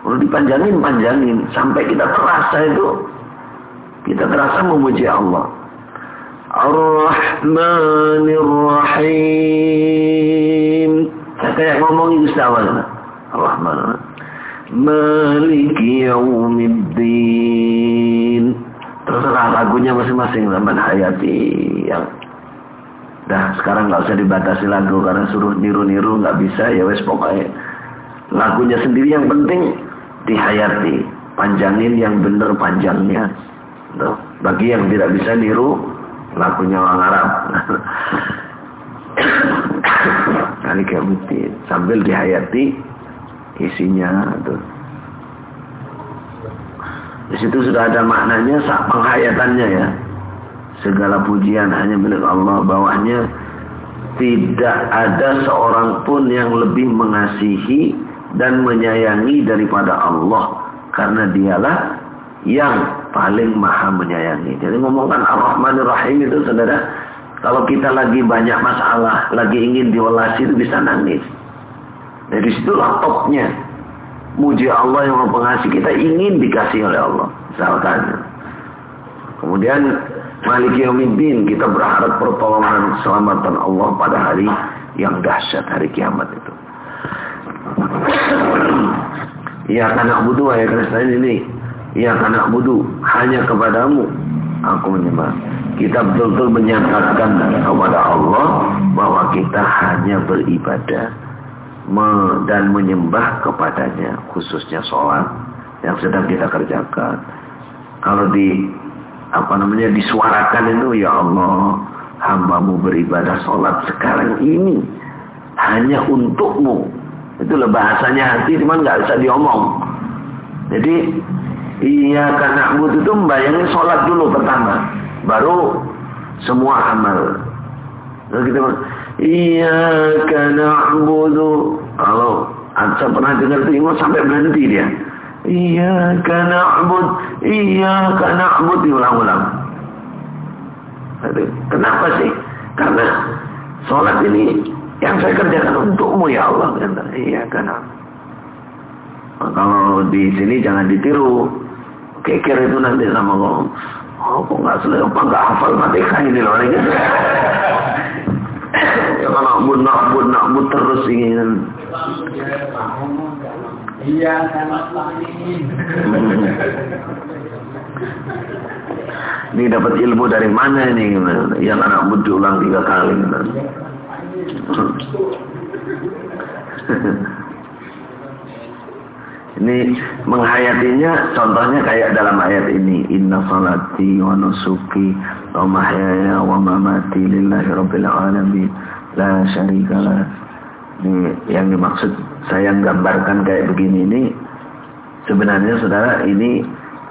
Kalau dipanjangin, panjangin. Sampai kita terasa itu. Kita terasa memuji Allah. Ar-Rahmanir Rahim. Kayak ngomong itu awal. Ar-Rahman. Maliki Yawmiddin. Terserah lagunya masing-masing zaman hayati yang Dah sekarang nggak usah dibatasi lagu karena suruh niru-niru nggak bisa ya wes pokoknya lagunya sendiri yang penting dihayati panjangin yang bener panjangnya bagi yang tidak bisa niru lagunya orang Arab. Kali kayak sambil dihayati isinya tuh. Di situ sudah ada maknanya penghayatannya ya. Segala pujian hanya milik Allah. Bawahnya tidak ada seorang pun yang lebih mengasihi dan menyayangi daripada Allah. Karena dialah yang paling maha menyayangi jadi ngomongkan Ar-Rahmanir Rahim itu saudara kalau kita lagi banyak masalah lagi ingin diwelasi itu bisa nangis dari situlah topnya muji Allah yang mempengasih kita ingin dikasih oleh Allah misalkan kemudian Malik Yawmiddin kita berharap pertolongan keselamatan Allah pada hari yang dahsyat hari kiamat itu. [clears throat] Ya karena budu ya karena ini. Ya karena budu hanya kepadamu aku menyembah. Kita betul-betul menyatakan kepada Allah bahwa kita hanya beribadah dan menyembah kepadanya khususnya sholat yang sedang kita kerjakan. Kalau di apa namanya disuarakan itu ya Allah hambamu beribadah sholat sekarang ini hanya untukmu itulah bahasanya hati cuman nggak bisa diomong jadi iya karena butuh itu membayangin sholat dulu pertama baru semua amal lalu kita iya karena butuh kalau saya pernah dengar itu sampai berhenti dia Iyaka na'bud, iyaka na'bud diulang-ulang. Kenapa sih? Karena sholat ini yang saya kerjakan untukmu ya Allah. Iya karena kalau di sini jangan ditiru. Kekir itu nanti sama Allah. Oh, kok nggak selesai nggak hafal matematika ini loh ini. ya kalau na'bud na'bud na'bud terus ingin. Iya, Ini dapat ilmu dari mana ini? Yang anak muda ulang tiga kali. [laughs] Ini menghayatinya contohnya kayak dalam ayat ini inna salati wa nusuki wa mahyaya wa mamati lillahi rabbil alamin. La syarikalah ini yang dimaksud saya gambarkan kayak begini ini sebenarnya saudara ini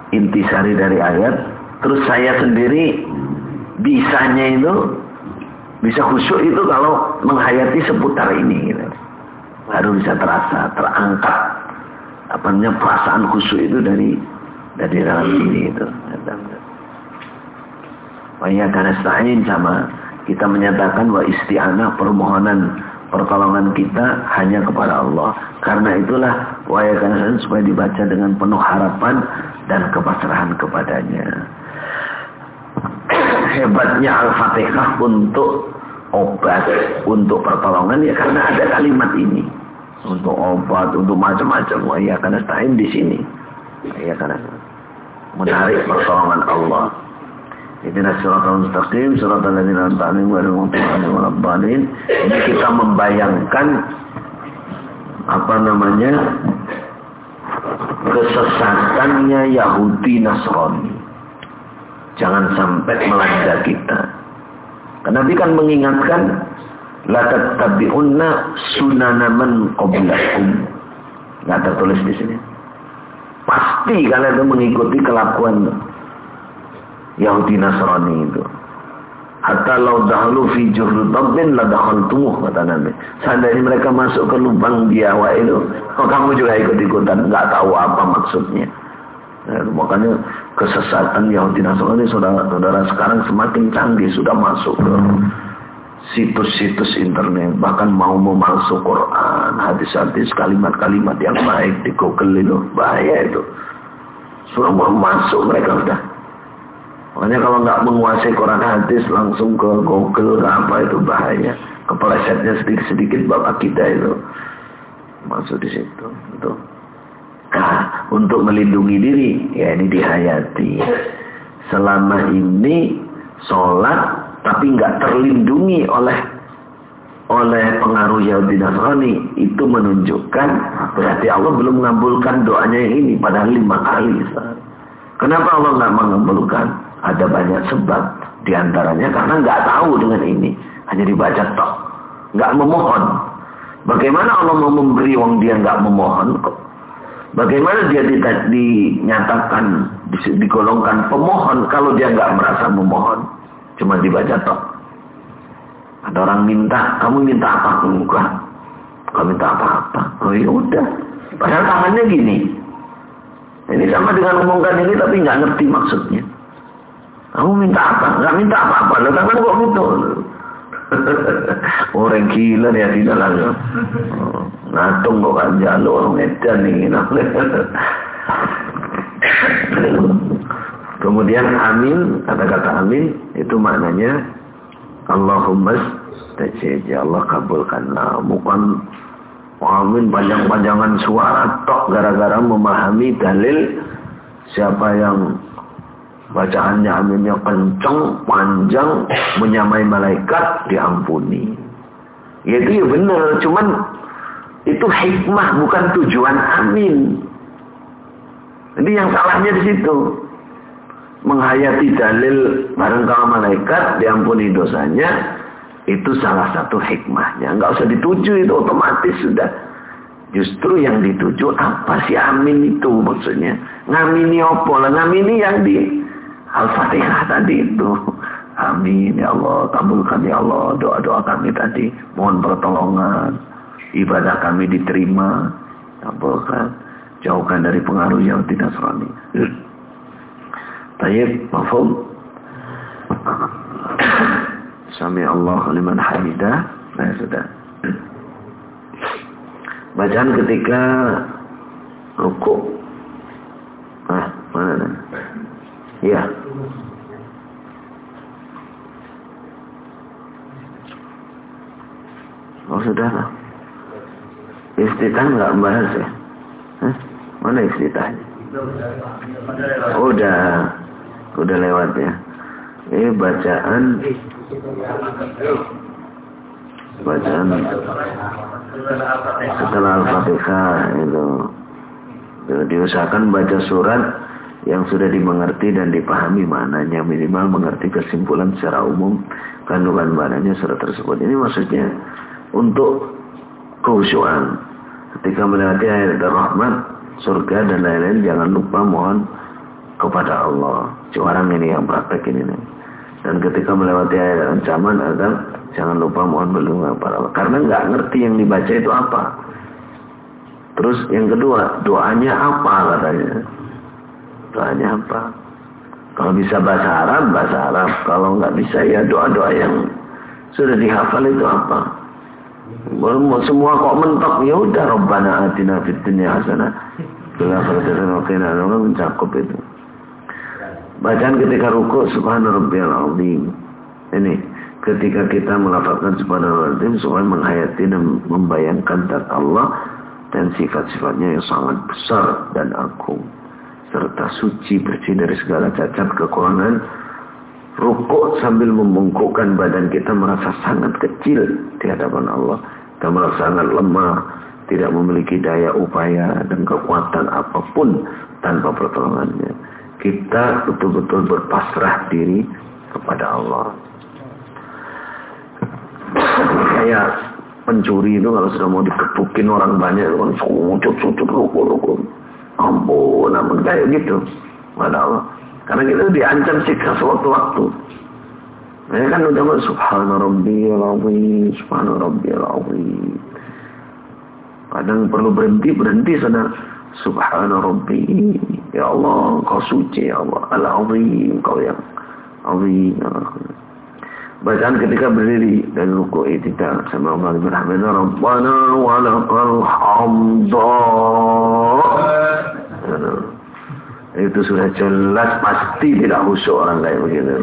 intisari dari ayat. Terus saya sendiri bisanya itu bisa khusyuk itu kalau menghayati seputar ini gitu. baru bisa terasa terangkat apa namanya perasaan khusyuk itu dari dari dalam ini itu Wahya karena sama kita menyatakan bahwa isti'anah permohonan pertolongan kita hanya kepada Allah. Karena itulah wayakan supaya dibaca dengan penuh harapan dan kepasrahan kepadanya. [clears throat] Hebatnya Al-Fatihah untuk obat, untuk pertolongan ya karena ada kalimat ini. Untuk obat, untuk macam-macam. Wayakan nasta'in di sini. Ya karena menarik pertolongan Allah. Ihdina siratal mustaqim siratal ladzina an'amta 'alaihim. Ini kita membayangkan apa namanya? kesesatannya Yahudi Nasrani. Jangan sampai melanda kita. Karena Nabi kan mengingatkan la tattabi'unna sunana man qablakum. Enggak tertulis di sini. Pasti kalian itu mengikuti kelakuan Yahudi Nasrani itu. Hatta lau dahulu fi jurru tabbin la dakhaltumuh kata Nabi. Seandainya mereka masuk ke lubang biawa itu, kok kamu juga ikut-ikutan, nggak tahu apa maksudnya. Ya, makanya kesesatan Yahudi Nasrani saudara-saudara sekarang semakin canggih sudah masuk ke situs-situs internet bahkan mau memalsu Quran hadis-hadis kalimat-kalimat yang baik di Google itu bahaya itu. Sudah mau masuk mereka sudah. Makanya kalau nggak menguasai Quran hadis langsung ke Google apa itu bahaya. Kepelesetnya sedikit-sedikit bapak kita itu. Masuk di situ itu Nah, untuk melindungi diri, ya ini dihayati. Selama ini sholat, tapi nggak terlindungi oleh oleh pengaruh Yahudi Nasrani itu menunjukkan berarti Allah belum mengabulkan doanya yang ini pada lima kali. Kenapa Allah nggak mengabulkan? Ada banyak sebab di antaranya karena nggak tahu dengan ini hanya dibaca tok nggak memohon. Bagaimana Allah mau memberi uang dia nggak memohon kok? Bagaimana dia dinyatakan, digolongkan pemohon kalau dia nggak merasa memohon? Cuma dibaca tok. Ada orang minta, kamu minta apa? Enggak. Kamu minta apa-apa? Oh ya udah. Padahal tangannya gini. Ini sama dengan ngomongkan ini tapi nggak ngerti maksudnya. Kamu minta apa? Nggak minta apa-apa. Lo tangan kok gitu. [laughs] Orang gila ya di dalamnya. Oh, ngatung kok kan jalur orang edan nih. Kemudian amin, kata-kata amin itu maknanya Allahumma stajaja Allah kabulkanlah. Bukan amin panjang-panjangan suara tok gara-gara memahami dalil siapa yang bacaannya aminnya kencang, panjang, menyamai malaikat, diampuni. Ya itu ya benar, cuman itu hikmah bukan tujuan amin. Jadi yang salahnya di situ. Menghayati dalil bareng kalau malaikat diampuni dosanya itu salah satu hikmahnya. Enggak usah dituju itu otomatis sudah. Justru yang dituju apa sih amin itu maksudnya? Ngamini apa lah? Ngamini yang di Al-Fatihah tadi itu. [laughs] Amin ya Allah, kabulkan ya Allah doa-doa kami tadi. Mohon pertolongan. Ibadah kami diterima. Kabulkan. Jauhkan dari pengaruh yang tidak serani. Tayyib, mafhum. Sami Allah liman hamidah. Nah, sudah. Bacaan ketika rukuk. Ah, mana? Ya. Oh sudah Iftitah nggak bahas ya? Hah? Mana iftitahnya? Udah, udah lewat ya. Ini bacaan bacaan setelah Al-Fatihah itu. Diusahakan baca surat yang sudah dimengerti dan dipahami maknanya minimal mengerti kesimpulan secara umum kandungan maknanya surat tersebut. Ini maksudnya untuk khusyuan. Ketika melewati ayat rahmat, surga dan lain-lain jangan lupa mohon kepada Allah. Orang ini yang praktek ini nih. Dan ketika melewati ayat ancaman agar jangan lupa mohon berlindung kepada Allah. Karena nggak ngerti yang dibaca itu apa. Terus yang kedua, doanya apa katanya? Doanya apa? Kalau bisa bahasa Arab, bahasa Arab. Kalau nggak bisa ya doa-doa yang sudah dihafal itu apa? semua kok mentok ya udah Rabbana atina fid dunya hasanah fil akhirati mencakup itu bacaan ketika ruku subhana rabbiyal azim ini ketika kita melafalkan subhana azim supaya menghayati dan membayangkan zat Allah dan sifat-sifatnya yang sangat besar dan agung serta suci bersih dari segala cacat kekurangan rukuk sambil membungkukkan badan kita merasa sangat kecil di hadapan Allah. Kita merasa sangat lemah, tidak memiliki daya upaya dan kekuatan apa pun tanpa pertolongannya. Kita betul-betul berpasrah diri kepada Allah. Kayak pencuri itu kalau sudah mau dikepukin orang banyak, kan sucut-sucut rukuk-rukuk. Ampun, ampun kayak gitu. Pada Allah. Karena kita diancam siksa sewaktu-waktu. Mereka kan udah subhana rabbiyal azim, subhana. Kadang perlu berhenti, berhenti sadar. Subhana rabbi, ya Allah, kau suci ya Allah, al-azim, kau yang azim. Bacaan ketika berdiri dan ruku tidak sama Allah berhamdulillah Rabbana wa lakal hamdah itu sudah jelas pasti tidak khusyuk orang kayak begitu.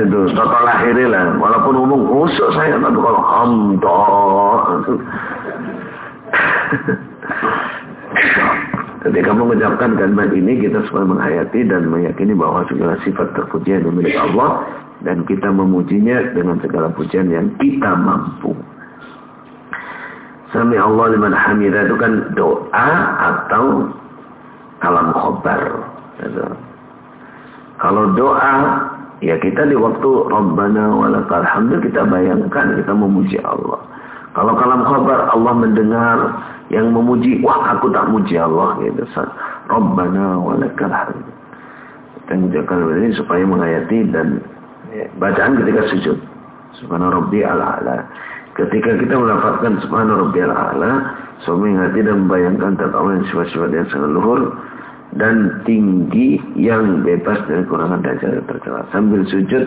Itu lahirnya lah. Walaupun umum khusyuk saya tapi kalau hamdah. Ketika mengucapkan kalimat ini kita semua menghayati dan meyakini bahwa segala sifat terpujian milik Allah dan kita memujinya dengan segala pujian yang kita mampu. Sami Allah liman hamidah itu kan doa atau kalam khobar. Kalau doa, ya kita di waktu Rabbana walakal hamdu kita bayangkan kita memuji Allah. Kalau kalam khobar Allah mendengar yang memuji, wah aku tak muji Allah gitu. Rabbana walakal hamdu. Kita mengucapkan ini supaya menghayati dan ya, bacaan ketika sujud. Subhana Rabbi ala-ala. Ketika kita melafazkan Subhana Rabbi ala-ala, suami hati dan membayangkan Allah yang sifat-sifat yang sangat luhur, dan tinggi yang bebas dari kurangan dasar tercela. Sambil sujud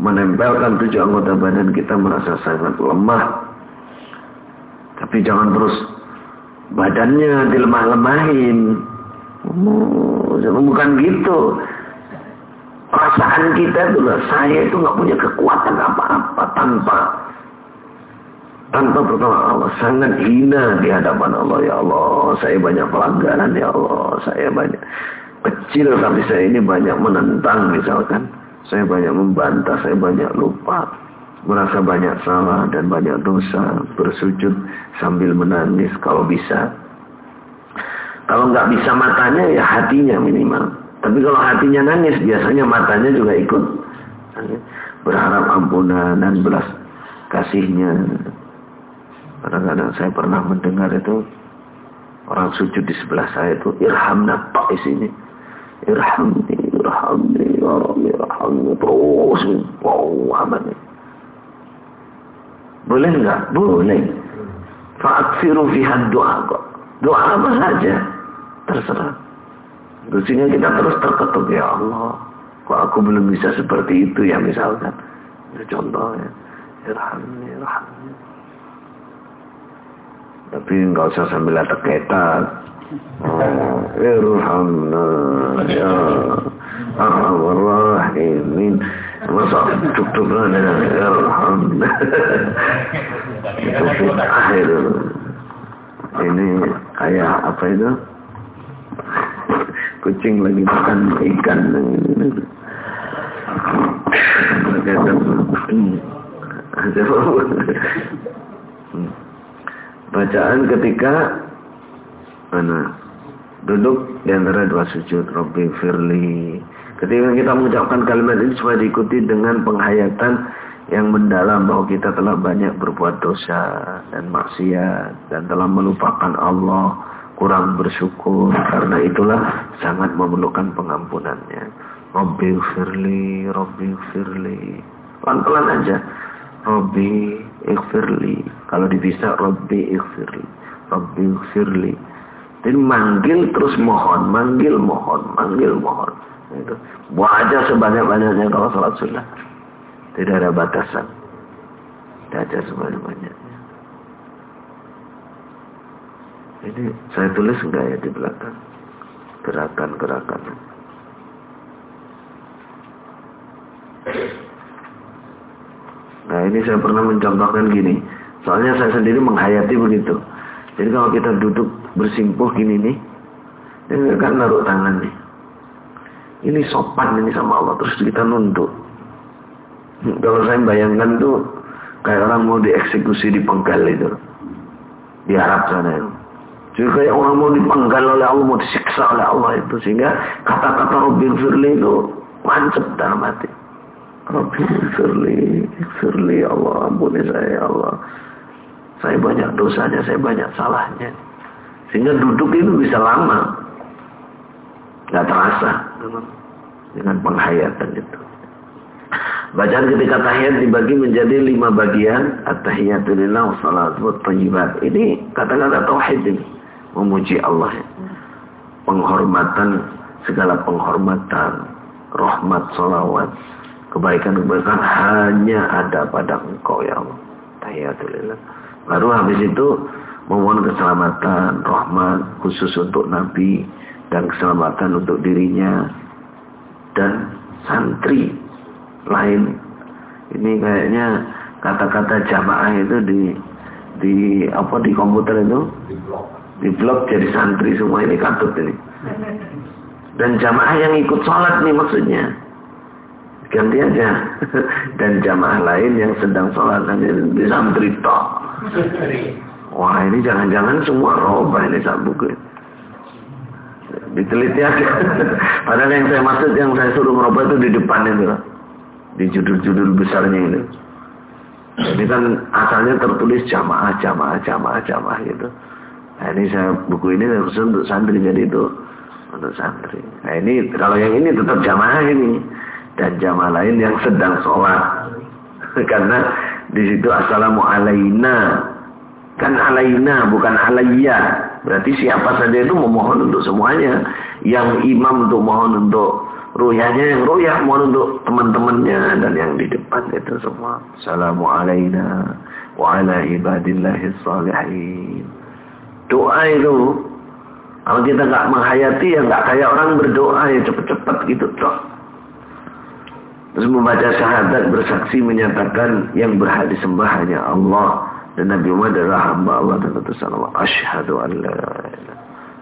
menempelkan tujuh anggota badan kita merasa sangat lemah. Tapi jangan terus badannya dilemah-lemahin. Bukan gitu. Perasaan kita itu saya itu nggak punya kekuatan apa-apa tanpa tanpa pertama Allah. Sangat hina di hadapan Allah ya Allah. Saya banyak pelanggaran ya Allah. Saya banyak kecil tapi saya ini banyak menentang misalkan. Saya banyak membantah saya banyak lupa merasa banyak salah dan banyak dosa bersujud sambil menangis kalau bisa kalau nggak bisa matanya ya hatinya minimal tapi kalau hatinya nangis biasanya matanya juga ikut berharap ampunan dan belas kasihnya Kadang-kadang saya pernah mendengar itu orang sujud di sebelah saya itu irhamna di sini. Irhamni, irhamni, ya irhamni. Terus, wow, aman. Boleh enggak? Boleh. Fa'aksiru fihan doa kok. Doa apa saja. Terserah. Sehingga kita terus terketuk, ya Allah. Kok aku belum bisa seperti itu ya misalkan. Ya, contohnya. Irhamni, irhamni. Tapi enggak usah sambil letak-letak. Oh, irhamna ya arhamar rahimin. Masa tuk-tuk ada irhamna. Itu fitnah itu. Ini kayak apa itu? Kucing lagi makan ikan. Bacaan ketika mana duduk di antara dua sujud Robbi Firli ketika kita mengucapkan kalimat ini supaya diikuti dengan penghayatan yang mendalam bahwa kita telah banyak berbuat dosa dan maksiat dan telah melupakan Allah kurang bersyukur karena itulah sangat memerlukan pengampunannya Robbi Firli Robbi Firli pelan-pelan aja Robbi ikhfirli. Kalau dipisah Robbi ikhfirli. Robbi ikhfirli. Jadi manggil terus mohon, manggil mohon, manggil mohon. Itu. Aja sebanyak-banyaknya kalau salat sunnah. Tidak ada batasan. Aja sebanyak-banyaknya. Ini saya tulis enggak ya di belakang? Gerakan-gerakan. Nah ini saya pernah mencontohkan gini. Soalnya saya sendiri menghayati begitu. Jadi kalau kita duduk bersimpuh gini nih, ini kan naruh tangan nih. Ini sopan ini sama Allah. Terus kita nunduk. Kalau saya bayangkan tuh kayak orang mau dieksekusi di penggal itu. Di Arab sana itu. Jadi kayak orang mau dipenggal oleh Allah, mau disiksa oleh Allah itu. Sehingga kata-kata Robin Firli itu mancep dalam hati. Rabbi firli, firli ya Allah, ampuni saya ya Allah. Saya banyak dosanya, saya banyak salahnya. Sehingga duduk itu bisa lama. Nggak terasa dengan penghayatan itu. Bacaan ketika tahiyat dibagi menjadi lima bagian. At-tahiyatulillah wa tayyibat. Ini kata-kata tauhid ini. Memuji Allah. Penghormatan, segala penghormatan. Rahmat, salawat. Kebaikan-kebaikan hanya ada pada engkau ya Allah. Tahiyatulillah. Baru habis itu memohon keselamatan, rahmat khusus untuk Nabi dan keselamatan untuk dirinya dan santri lain. Ini kayaknya kata-kata jamaah itu di di apa di komputer itu di blog jadi santri semua ini katut ini. Dan jamaah yang ikut sholat nih maksudnya ganti aja [laughs] dan jamaah lain yang sedang sholat nanti di santri tok. Wah ini jangan-jangan semua roba ini sabuk diteliti aja. [laughs] Padahal yang saya maksud yang saya suruh merubah itu di depan itu di judul-judul besarnya ini. Ini kan asalnya tertulis jamaah, jamaah, jamaah, jamaah gitu. Nah ini saya buku ini khusus untuk santri jadi itu untuk santri. Nah ini kalau yang ini tetap jamaah ini dan jamaah lain yang sedang sholat [laughs] karena di situ assalamu alaina kan alaina bukan alayya berarti siapa saja itu memohon untuk semuanya yang imam untuk mohon untuk Ruyahnya yang ruyah mohon untuk teman-temannya dan yang di depan itu semua. Assalamualaikum wa ala salihin. Doa itu kalau kita nggak menghayati ya nggak kayak orang berdoa ya cepet-cepet gitu toh. Terus membaca syahadat bersaksi menyatakan yang berhak disembah hanya Allah dan Nabi Muhammad adalah hamba Allah dan utusan Allah. Asyhadu an la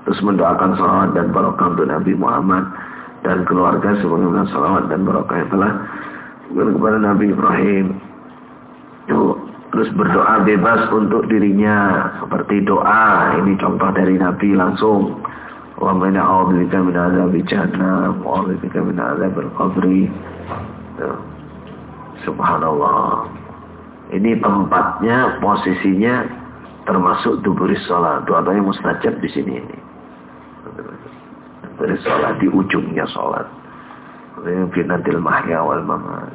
Terus mendoakan salat dan barokah untuk Nabi Muhammad dan keluarga sebagaimana salawat dan barokah yang telah kepada Nabi Ibrahim. Terus berdoa bebas untuk dirinya seperti doa ini contoh dari Nabi langsung. Allahumma inna a'udzubika min adzabil jahannam wa a'udzubika min adzabil qabri. Subhanallah. Ini tempatnya, posisinya termasuk duburis sholat. Doa-doanya mustajab di sini ini. Dari sholat di ujungnya sholat. Finatil mahya wal mamat.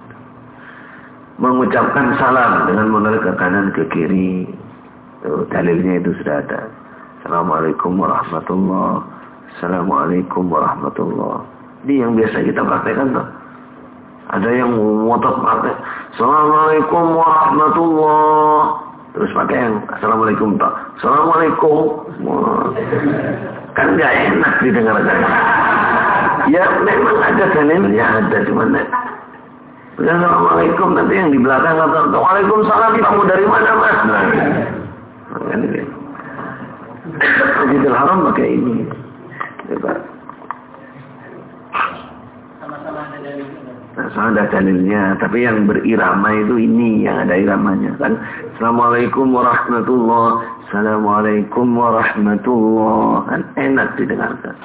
Mengucapkan salam dengan menoleh ke kanan ke kiri. Dalilnya itu sudah ada. Assalamualaikum warahmatullah. Assalamualaikum warahmatullah. Ini yang biasa kita praktekkan tuh ada yang ngotot praktek Assalamualaikum warahmatullah terus pakai yang Assalamualaikum tak Assalamualaikum Kan gak enak didengarkan. Ya memang ada dalilnya ada cuman Assalamualaikum nanti yang di belakang kata Waalaikumsalam kamu dari mana mas? Nah, kan. Masjidil Haram pakai ini. Coba. Nah, ada dalilnya, tapi yang berirama itu ini yang ada iramanya kan. Assalamualaikum warahmatullahi Assalamualaikum warahmatullahi kan enak didengarkan.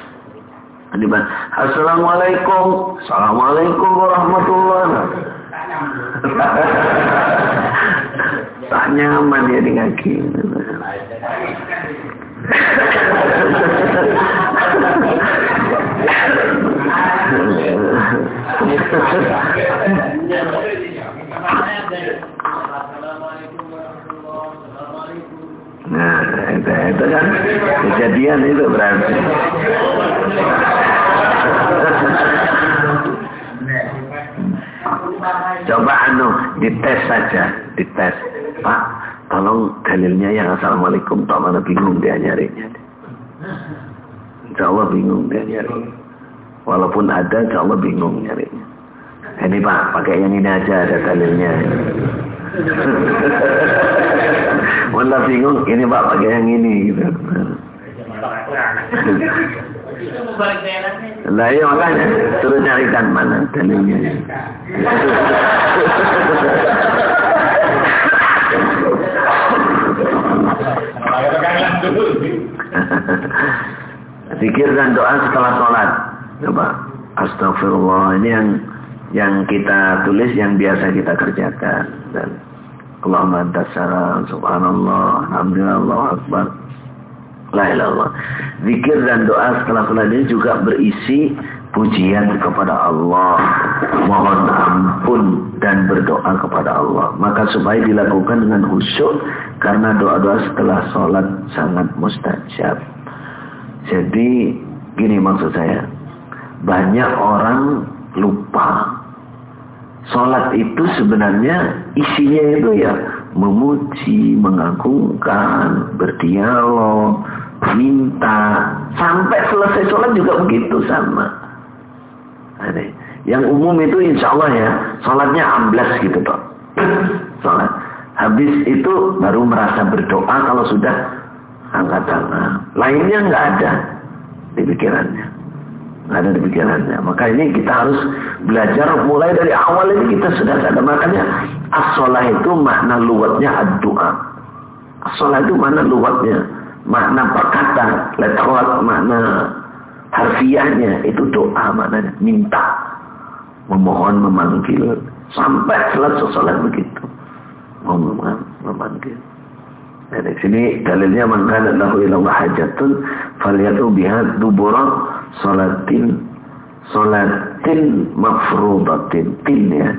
Assalamualaikum, Assalamualaikum warahmatullahi [laughs] Tak nyaman ya di kaki. [laughs] Nah, itu, itu kan kejadian itu berarti. Coba anu dites saja, dites. Pak, tolong dalilnya yang assalamualaikum tak mana bingung dia nyarinya. Insya Allah bingung dia nyari. Walaupun ada, insya Allah bingung nyarinya. Ini Pak, pakai yang ini aja ada dalilnya. Wanda [laughs] bingung, ini Pak pakai yang ini gitu. Lah iya makanya suruh carikan mana dalilnya. Zikir [laughs] dan doa setelah sholat. Coba. Astagfirullah. Ini yang yang kita tulis, yang biasa kita kerjakan. Dan Allahumma salam, subhanallah, alhamdulillah, akbar. La ilallah. Zikir dan doa setelah sholat ini juga berisi pujian kepada Allah. Mohon ampun dan berdoa kepada Allah. Maka supaya dilakukan dengan khusyuk karena doa-doa setelah sholat sangat mustajab. Jadi gini maksud saya. Banyak orang lupa. Sholat itu sebenarnya isinya itu ya memuji, mengagungkan, berdialog, minta. Sampai selesai sholat juga begitu sama. Yang umum itu insya Allah ya, sholatnya amblas gitu toh. Sholat. Habis itu baru merasa berdoa kalau sudah angkat tangan. Lainnya nggak ada di pikirannya. Ada di pikirannya. Maka ini kita harus belajar mulai dari awal ini kita sudah sadar. Makanya as itu makna luwatnya ad-doa. as itu mana luwatnya? Makna perkata, letterat, makna harfiahnya itu doa maknanya minta memohon memanggil sampai selesai sholat begitu memohon memanggil Nah, dari sini dalilnya maka lahu ilallah hajatun falyatu biha dubura salatin. Salatin mafrudatin. Tin ya.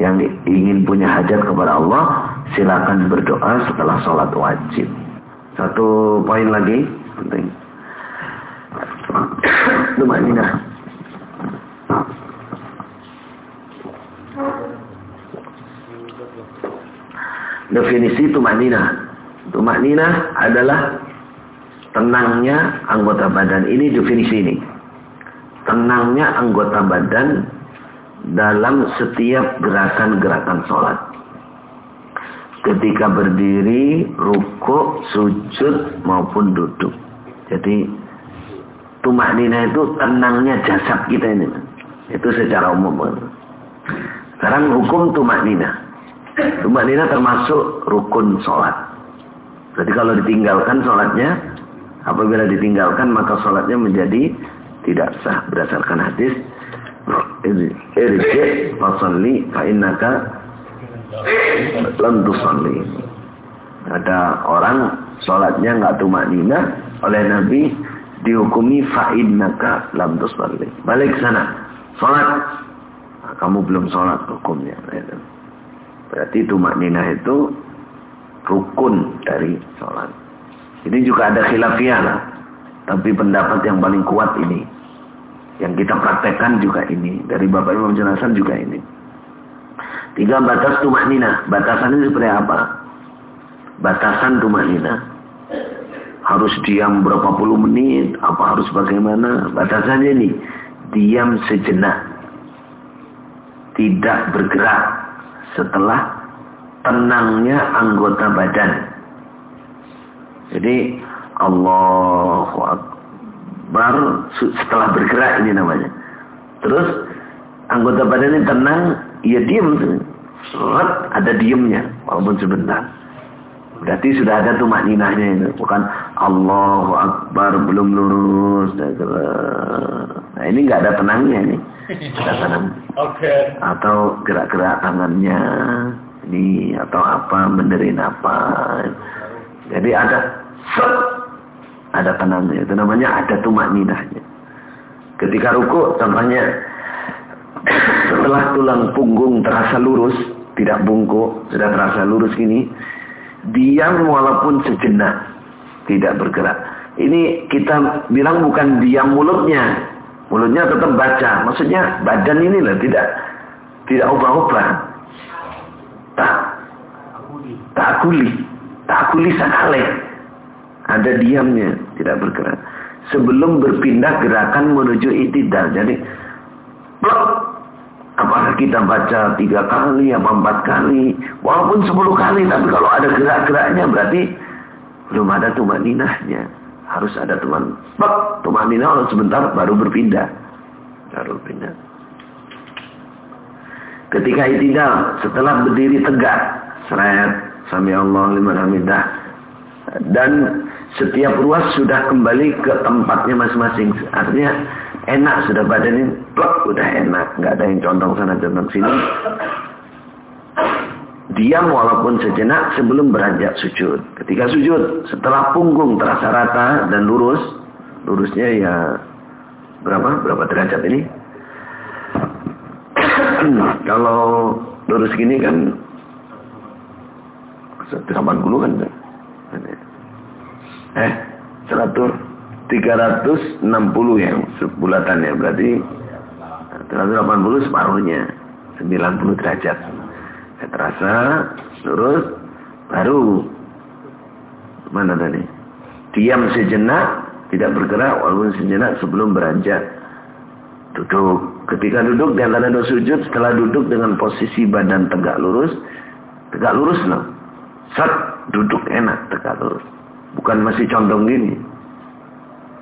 Yang ingin punya hajat kepada Allah silakan berdoa setelah sholat wajib. Satu poin lagi penting. Tumanina. Definisi tumanina. Tumanina adalah tenangnya anggota badan. Ini definisi ini. Tenangnya anggota badan dalam setiap gerakan-gerakan sholat. Ketika berdiri, rukuk, sujud, maupun duduk. Jadi Tumak nina itu tenangnya jasad kita ini. Itu secara umum. Sekarang hukum tumak nina. Tumak nina termasuk rukun sholat. Jadi kalau ditinggalkan sholatnya, apabila ditinggalkan maka sholatnya menjadi tidak sah berdasarkan hadis. Fasalli. Ada orang sholatnya nggak tumak nina oleh Nabi dihukumi fa'innaka lam tusalli. Balik sana. Salat. Nah, kamu belum salat hukumnya. Berarti itu maknina itu rukun dari salat. Ini juga ada khilafiyah lah. Tapi pendapat yang paling kuat ini. Yang kita praktekkan juga ini. Dari Bapak Imam Jelasan juga ini. Tiga batas tumak nina. Batasan ini seperti apa? Batasan tumak nina harus diam berapa puluh menit, apa harus bagaimana. Batasannya ini, diam sejenak. Tidak bergerak setelah tenangnya anggota badan. Jadi Allahu Akbar setelah bergerak ini namanya. Terus anggota badan ini tenang, ya diam. Seret ada diamnya walaupun sebentar. Berarti sudah ada tuh makninahnya itu. Bukan Allahu Akbar belum lurus. Nah ini nggak ada tenangnya nih. Ada tenang. Oke. Okay. Atau gerak-gerak tangannya. Ini atau apa menderin apa. Jadi ada set. Ada tenangnya. Itu namanya ada tuh makninahnya. Ketika ruku contohnya [clears throat] setelah tulang punggung terasa lurus, tidak bungkuk, sudah terasa lurus gini, diam walaupun sejenak tidak bergerak. Ini kita bilang bukan diam mulutnya. Mulutnya tetap baca. Maksudnya badan ini lah tidak tidak ubah-ubah. Tak. Tak kuli tak kuli sakale ada diamnya tidak bergerak sebelum berpindah gerakan menuju itidal jadi blok Apakah kita baca tiga kali, apa empat kali, walaupun sepuluh kali, tapi kalau ada gerak-geraknya berarti belum ada tumak ninahnya. Harus ada teman, bak, tumak ninah sebentar baru berpindah. Baru berpindah. Ketika itidal, setelah berdiri tegak, seret, sami Allah hamidah, dan setiap ruas sudah kembali ke tempatnya masing-masing. Artinya enak sudah badan ini plok udah enak nggak ada yang condong sana condong sini diam walaupun sejenak sebelum beranjak sujud. Ketika sujud, setelah punggung terasa rata dan lurus, lurusnya ya berapa? Berapa derajat ini? [clears throat] Kalau lurus gini kan 180 kan? Eh, 100 360 yang bulatannya berarti 180 separuhnya 90 derajat. Saya terasa lurus baru. Mana tadi? Diam sejenak tidak bergerak walaupun sejenak sebelum beranjak. Duduk. Ketika duduk dan ada sujud setelah duduk dengan posisi badan tegak lurus tegak lurus loh. Saat duduk enak tegak lurus bukan masih condong gini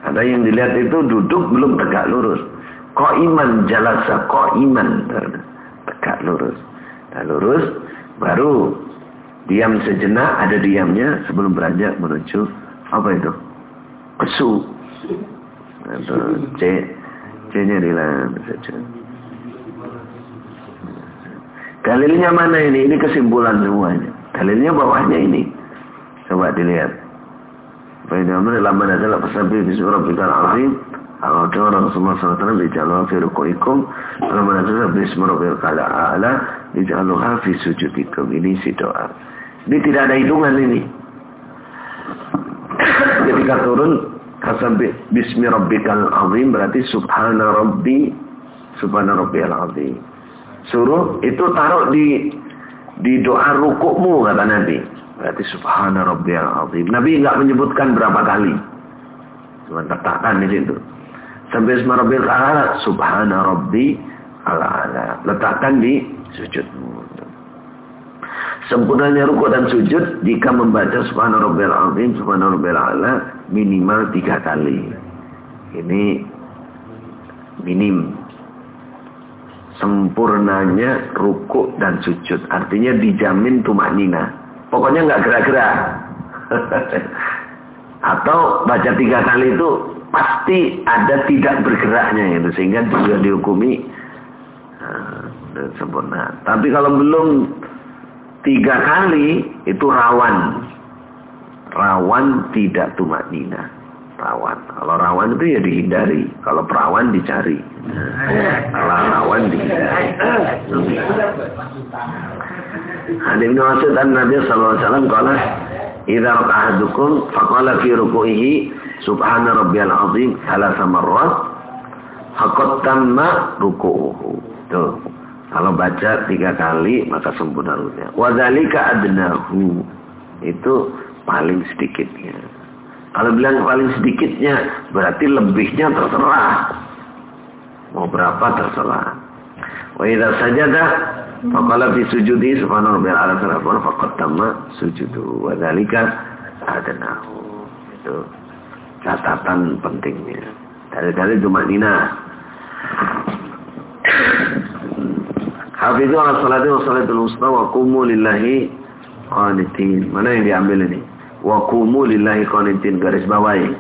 ada yang dilihat itu duduk belum tegak lurus kok iman jalasa kok iman tegak lurus Nah, lurus, baru diam sejenak, ada diamnya sebelum beranjak menuju apa itu? Kesu. Atau C, C-nya dilan saja. Dalilnya mana ini? Ini kesimpulan semuanya. Dalilnya bawahnya ini. Coba dilihat. Baik, dalam mana adalah pesabi bismillahirrahmanirrahim. Azim. Kalau orang Rasulullah SAW dijaluha fi ruku'ikum. Kalau mana adalah bismillahirrahmanirrahim. Kala a'la Ij'aluha fi sujudikum. Ini si doa. Ini tidak ada hitungan ini. [coughs] Ketika turun sampai bismi rabbikal azim berarti subhana rabbi subhana rabbiyal azim. Suruh itu taruh di di doa rukukmu kata Nabi. Berarti subhana rabbiyal azim. Nabi enggak menyebutkan berapa kali. Cuma letakkan di situ. Sampai bismi rabbil ala subhana rabbi ala Letakkan di sujudmu. Sempurnanya ruku dan sujud jika membaca subhana rabbil azim, subhana rabbil ala minimal tiga kali. Ini minim. Sempurnanya ruku dan sujud. Artinya dijamin tumak nina. Pokoknya nggak gerak-gerak. Atau baca tiga kali itu pasti ada tidak bergeraknya itu sehingga juga dihukumi sempurna. Tapi kalau belum tiga kali itu rawan. Rawan tidak tumak nina. Rawan. Kalau rawan itu ya dihindari. Kalau perawan dicari. Kalau rawan dihindari. Hadis Ibnu Mas'ud dan Nabi sallallahu alaihi wasallam kala "Idza raka'a faqala fi ruku'ihi subhana rabbiyal azim thalatha marrat faqad tamma ruku'uhu." Tuh. Kalau baca tiga kali maka sempurna rukunya. Wadzalika adnahu. Itu paling sedikitnya. Kalau bilang paling sedikitnya berarti lebihnya terserah. Mau berapa terserah. Wa idza sajada faqala fi sujudi subhanahu rabbil ala sarafan faqad tamma sujudu. Wadzalika adnahu. Itu catatan pentingnya. Dari-dari cuma nina. Hafizu ala salati wa salatul usta wa kumu lillahi qanitin. Mana yang diambil ini? Wa kumu lillahi qanitin. Garis bawahi.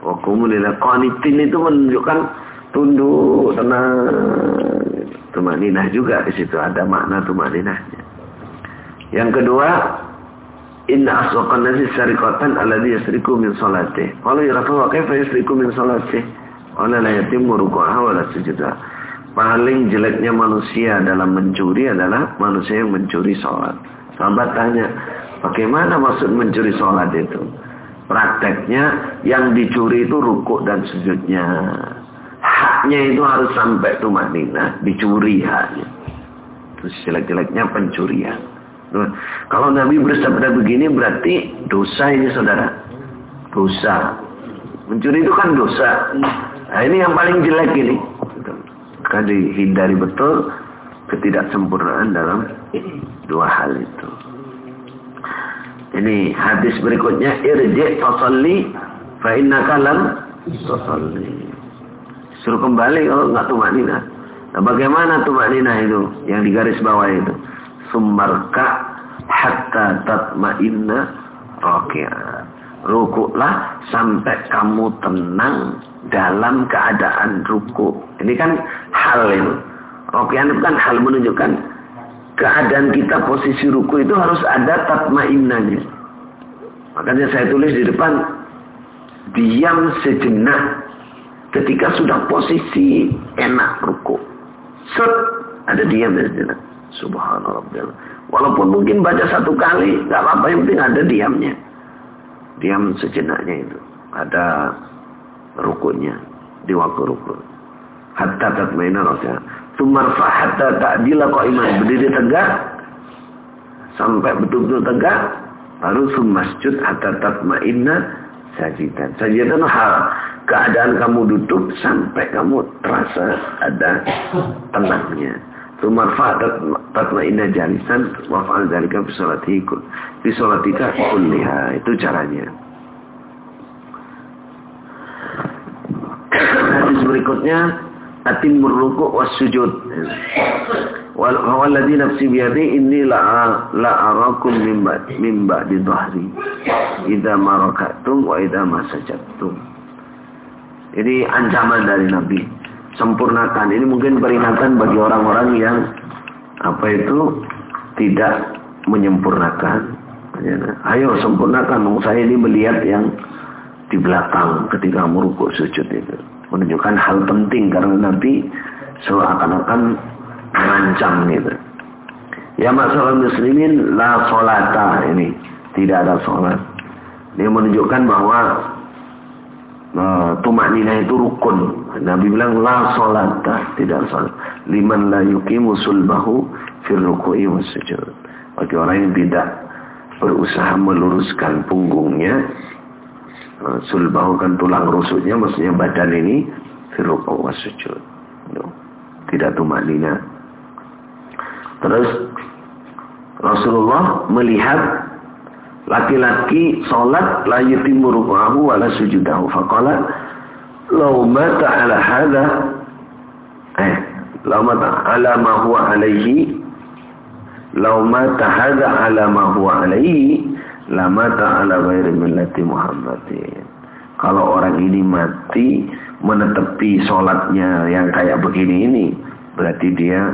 Wa kumu lillahi qanitin itu menunjukkan tunduk, tenang. Tumaninah juga di situ ada makna tumaninahnya. Yang kedua, Inna aswaqan nasi syarikatan alladhi yasriku min salatih. Kalau ya Rasulullah kaifa yasriku min salatih? Qala la yatimmu ruku'aha wa la paling jeleknya manusia dalam mencuri adalah manusia yang mencuri sholat. Sahabat tanya, bagaimana maksud mencuri sholat itu? Prakteknya yang dicuri itu rukuk dan sujudnya. Haknya itu harus sampai tumak nina, dicuri haknya. Terus jelek-jeleknya pencurian. Kalau Nabi bersabda begini berarti dosa ini saudara. Dosa. Mencuri itu kan dosa. Nah ini yang paling jelek ini maka dihindari betul ketidaksempurnaan dalam dua hal itu. Ini hadis berikutnya irji fasalli fa innaka lam. Suruh kembali kalau enggak tumanina. Nah, bagaimana tumanina itu yang di garis bawah itu? Summarka hatta tatma'inna raki'an. Rukuklah sampai kamu tenang dalam keadaan ruku. Ini kan hal itu. Rokian itu kan hal menunjukkan keadaan kita posisi ruku itu harus ada tatmainnanya. Makanya saya tulis di depan diam sejenak ketika sudah posisi enak ruku. Set, ada diam sejenak. Subhanallah. Walaupun mungkin baca satu kali, nggak apa-apa yang penting ada diamnya. Diam sejenaknya itu. Ada rukunya di waktu ruku. Hatta tatmainna rasa. Sumarfa hatta ta'dila qa'iman. Berdiri tegak sampai betul-betul tegak baru sumasjud hatta tatmainna sajidan. Sajidan hal keadaan kamu duduk sampai kamu terasa ada tenangnya. Sumarfa tatmainna jalisan wa fa'al dzalika fi salatika fi salatika kulliha. Itu caranya. Hadis berikutnya atim ruku' was sujud. Walladzi nafsi biyadi inni la la arakum mimba di dhahri. Idza marakatum wa idza masajadtum. Ini ancaman dari Nabi. Sempurnakan. Ini mungkin peringatan bagi orang-orang yang apa itu tidak menyempurnakan. Ayo sempurnakan. Saya ini melihat yang di belakang ketika merukuk sujud itu menunjukkan hal penting karena Nabi seakan-akan mengancam gitu. Ya masalah muslimin la solata ini tidak ada sholat. Dia menunjukkan bahwa uh, tumak nina itu rukun. Nabi bilang la solata tidak sholat. Liman la yukimu sulbahu fir ruku'i was. Bagi orang yang tidak berusaha meluruskan punggungnya Eh, sulbahu kan tulang rusuknya maksudnya badan ini firruqa wa sujud. Tidak tumak nina. Terus Rasulullah melihat laki-laki salat la yutimmu ruku'ahu wa la sujudahu. Faqala law mata ala hadha eh law mata ala ma huwa alaihi law mata hadha ala ma huwa alaihi lama ta'ala ghairi millati Muhammadin. Kalau orang ini mati menetepi sholatnya yang kayak begini ini, berarti dia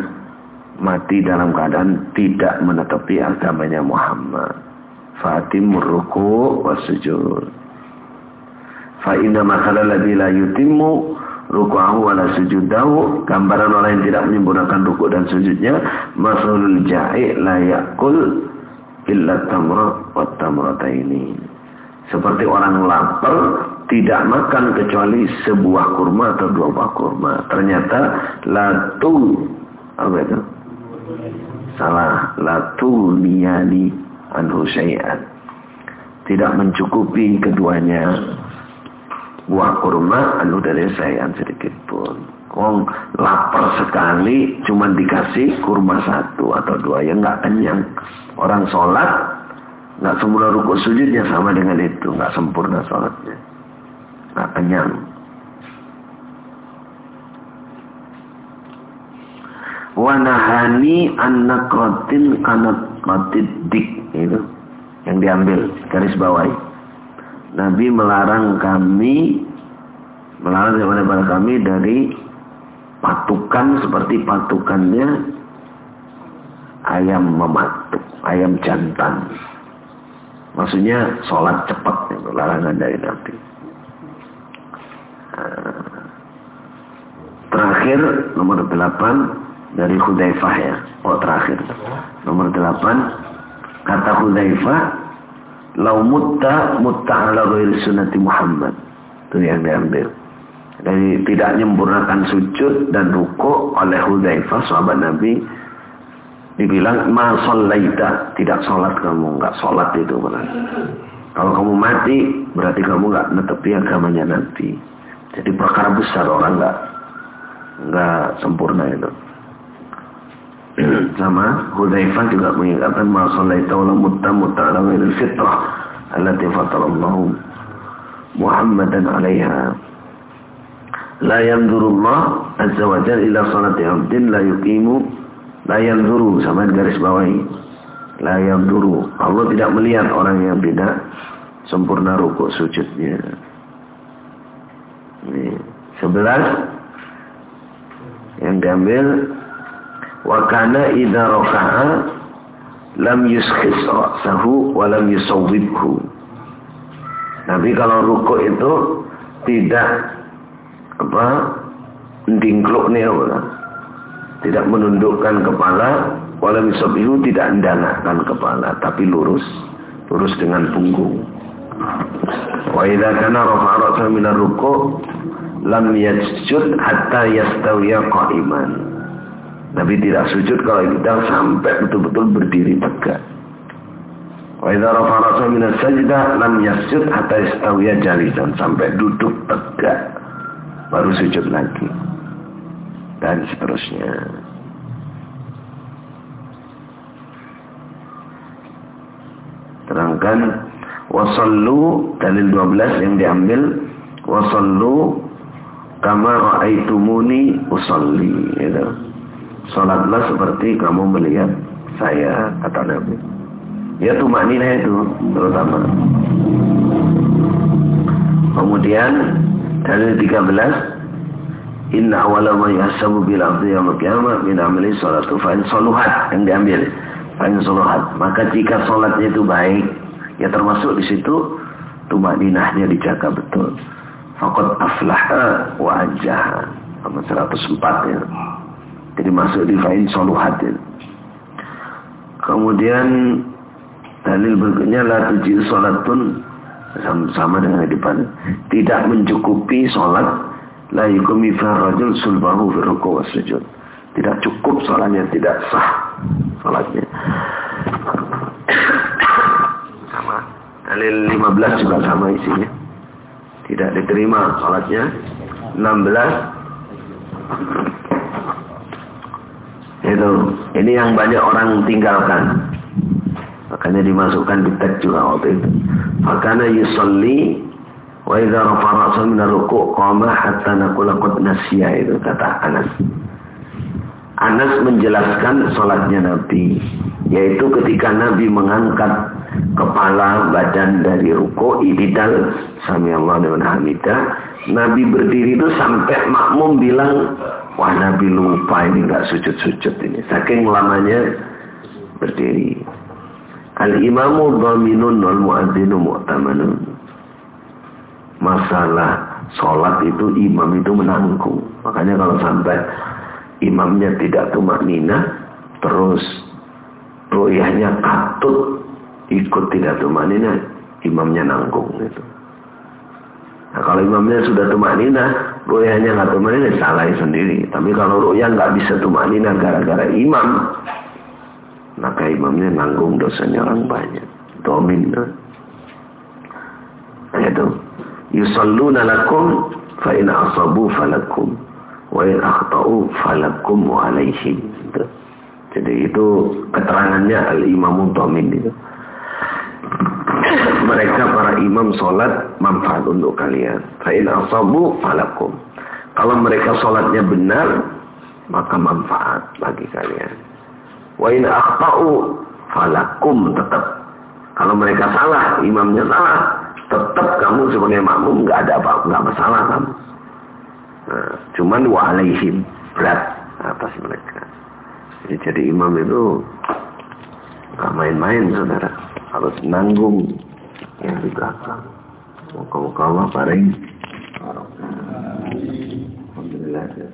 mati dalam keadaan tidak menetepi agamanya Muhammad. Fatim ruku wa sujud. Fa inna makhala ladzi la yutimmu ruku'ahu wa la sujudahu gambaran orang yang tidak menyempurnakan ruku dan sujudnya masalul ja'i la yakul illa tamra wa ini Seperti orang lapar tidak makan kecuali sebuah kurma atau dua buah kurma. Ternyata latu apa itu? Salah, latu niyani anhu syai'an. Tidak mencukupi keduanya buah kurma anu dari syai'an sedikit pun. Wong lapar sekali cuma dikasih kurma satu atau dua yang nggak kenyang. Orang sholat nggak sempurna rukuk sujudnya sama dengan itu, nggak sempurna sholatnya, nggak kenyang. Wanahani anak rotin kanat dik itu yang diambil garis bawahi. Nabi melarang kami melarang kepada kami dari patukan seperti patukannya ayam mematuk, ayam jantan. Maksudnya sholat cepat, itu larangan dari Nabi. Terakhir nomor delapan dari Hudaifah ya. Oh terakhir. Nomor delapan. Kata Hudaifah lau mutta mutta ala ghairi sunnati Muhammad. Itu yang diambil. Dari tidak menyempurnakan sujud dan ruku oleh Hudzaifah sahabat Nabi. Dibilang ma sallaita. Tidak sholat kamu nggak sholat itu berarti. Kalau kamu mati berarti kamu nggak netepi agamanya nanti. Jadi perkara besar orang nggak nggak sempurna itu [clears throat] sama Hudzaifah juga mengingatkan ma sallaita wala mutta mutta ala fitrah allati fatarallahu Muhammadan alaiha la yanzurullah azza wa jalla ila salati abdin la yuqimu la yanzuru sama garis bawahi. La yanzuru Allah tidak melihat orang yang tidak sempurna rukuk sujudnya. Ini sebelas yang diambil Wa kana idza raka'a lam yuskhis ra'sahu wa lam yusawwibhu. Nabi kalau ruku itu tidak apa dingkluk nih apa tidak menundukkan kepala wala misabihu tidak endanakan kepala tapi lurus lurus dengan punggung. Wa idza kana rafa'a ra'sahu min ar-ruku' lam yasjud hatta yastawiya qa'iman Nabi tidak sujud kalau kita sampai betul-betul berdiri tegak. Wa idza rafa'a ra'sahu min as-sajdah lam yasjud hatta yastawiya jalisan. Sampai duduk tegak baru sujud lagi. Dan seterusnya. Terangkan wasallu dalil 12 yang diambil wasallu kama raaitumuni usalli gitu. Salatlah seperti kamu melihat saya kata Nabi. Ya tuh maknanya itu terutama. Kemudian Dalil 13 Inna awala ma yasabu bil abdi yaumil qiyamah min amali salatu fa in saluhat yang diambil fa in maka jika salatnya itu baik ya termasuk di situ tumadinahnya dijaga betul. Faqad aflaha wa ajjaha. Sama 104 ya jadi masuk di fa in saluhat ya. kemudian dalil berikutnya la tuji salatun sama dengan di depan. Tidak mencukupi sholat la yukumi rajul sulbahu fi ruku sujud. Tidak cukup sholatnya tidak sah sholatnya sama. Dalil 15 juga sama isinya. Tidak diterima sholatnya 16 itu ini yang banyak orang tinggalkan makanya dimasukkan di teks juga waktu itu Fakana yusalli wa idza rafa'a min ar-ruku' qama hatta naqula qad nasiya itu kata Anas. Anas menjelaskan salatnya Nabi yaitu ketika Nabi mengangkat kepala badan dari ruku ididal sami Allah liman hamidah Nabi berdiri itu sampai makmum bilang wah Nabi lupa ini enggak sujud-sujud ini saking lamanya berdiri Al-imamu dhaminun wal muadzinu mu'tamanun. Masalah sholat itu imam itu menanggung. Makanya kalau sampai imamnya tidak tumak nina, terus royahnya katut ikut tidak tumak nina, imamnya nanggung itu. Nah kalau imamnya sudah tumak nina, royahnya nggak tumak nina, salah sendiri. Tapi kalau royah nggak bisa tumak nina gara-gara imam, maka imamnya nanggung dosanya orang banyak. Domin. Itu. Yusalluna lakum fa in asabu falakum wa in akhtau falakum wa alaihim. Itu. Jadi itu keterangannya al-imamu domin itu. Mereka para imam sholat manfaat untuk kalian. Fa in asabu falakum. Kalau mereka sholatnya benar, maka manfaat bagi kalian. Wa in akhtau falakum tetap. Kalau mereka salah, imamnya salah, tetap kamu sebagai makmum nggak ada apa nggak masalah kamu. Nah, cuman wa alaihim berat atas mereka. Jadi, jadi imam itu nggak main-main saudara, harus nanggung yang di belakang. Muka-muka Allah paling. Alhamdulillah.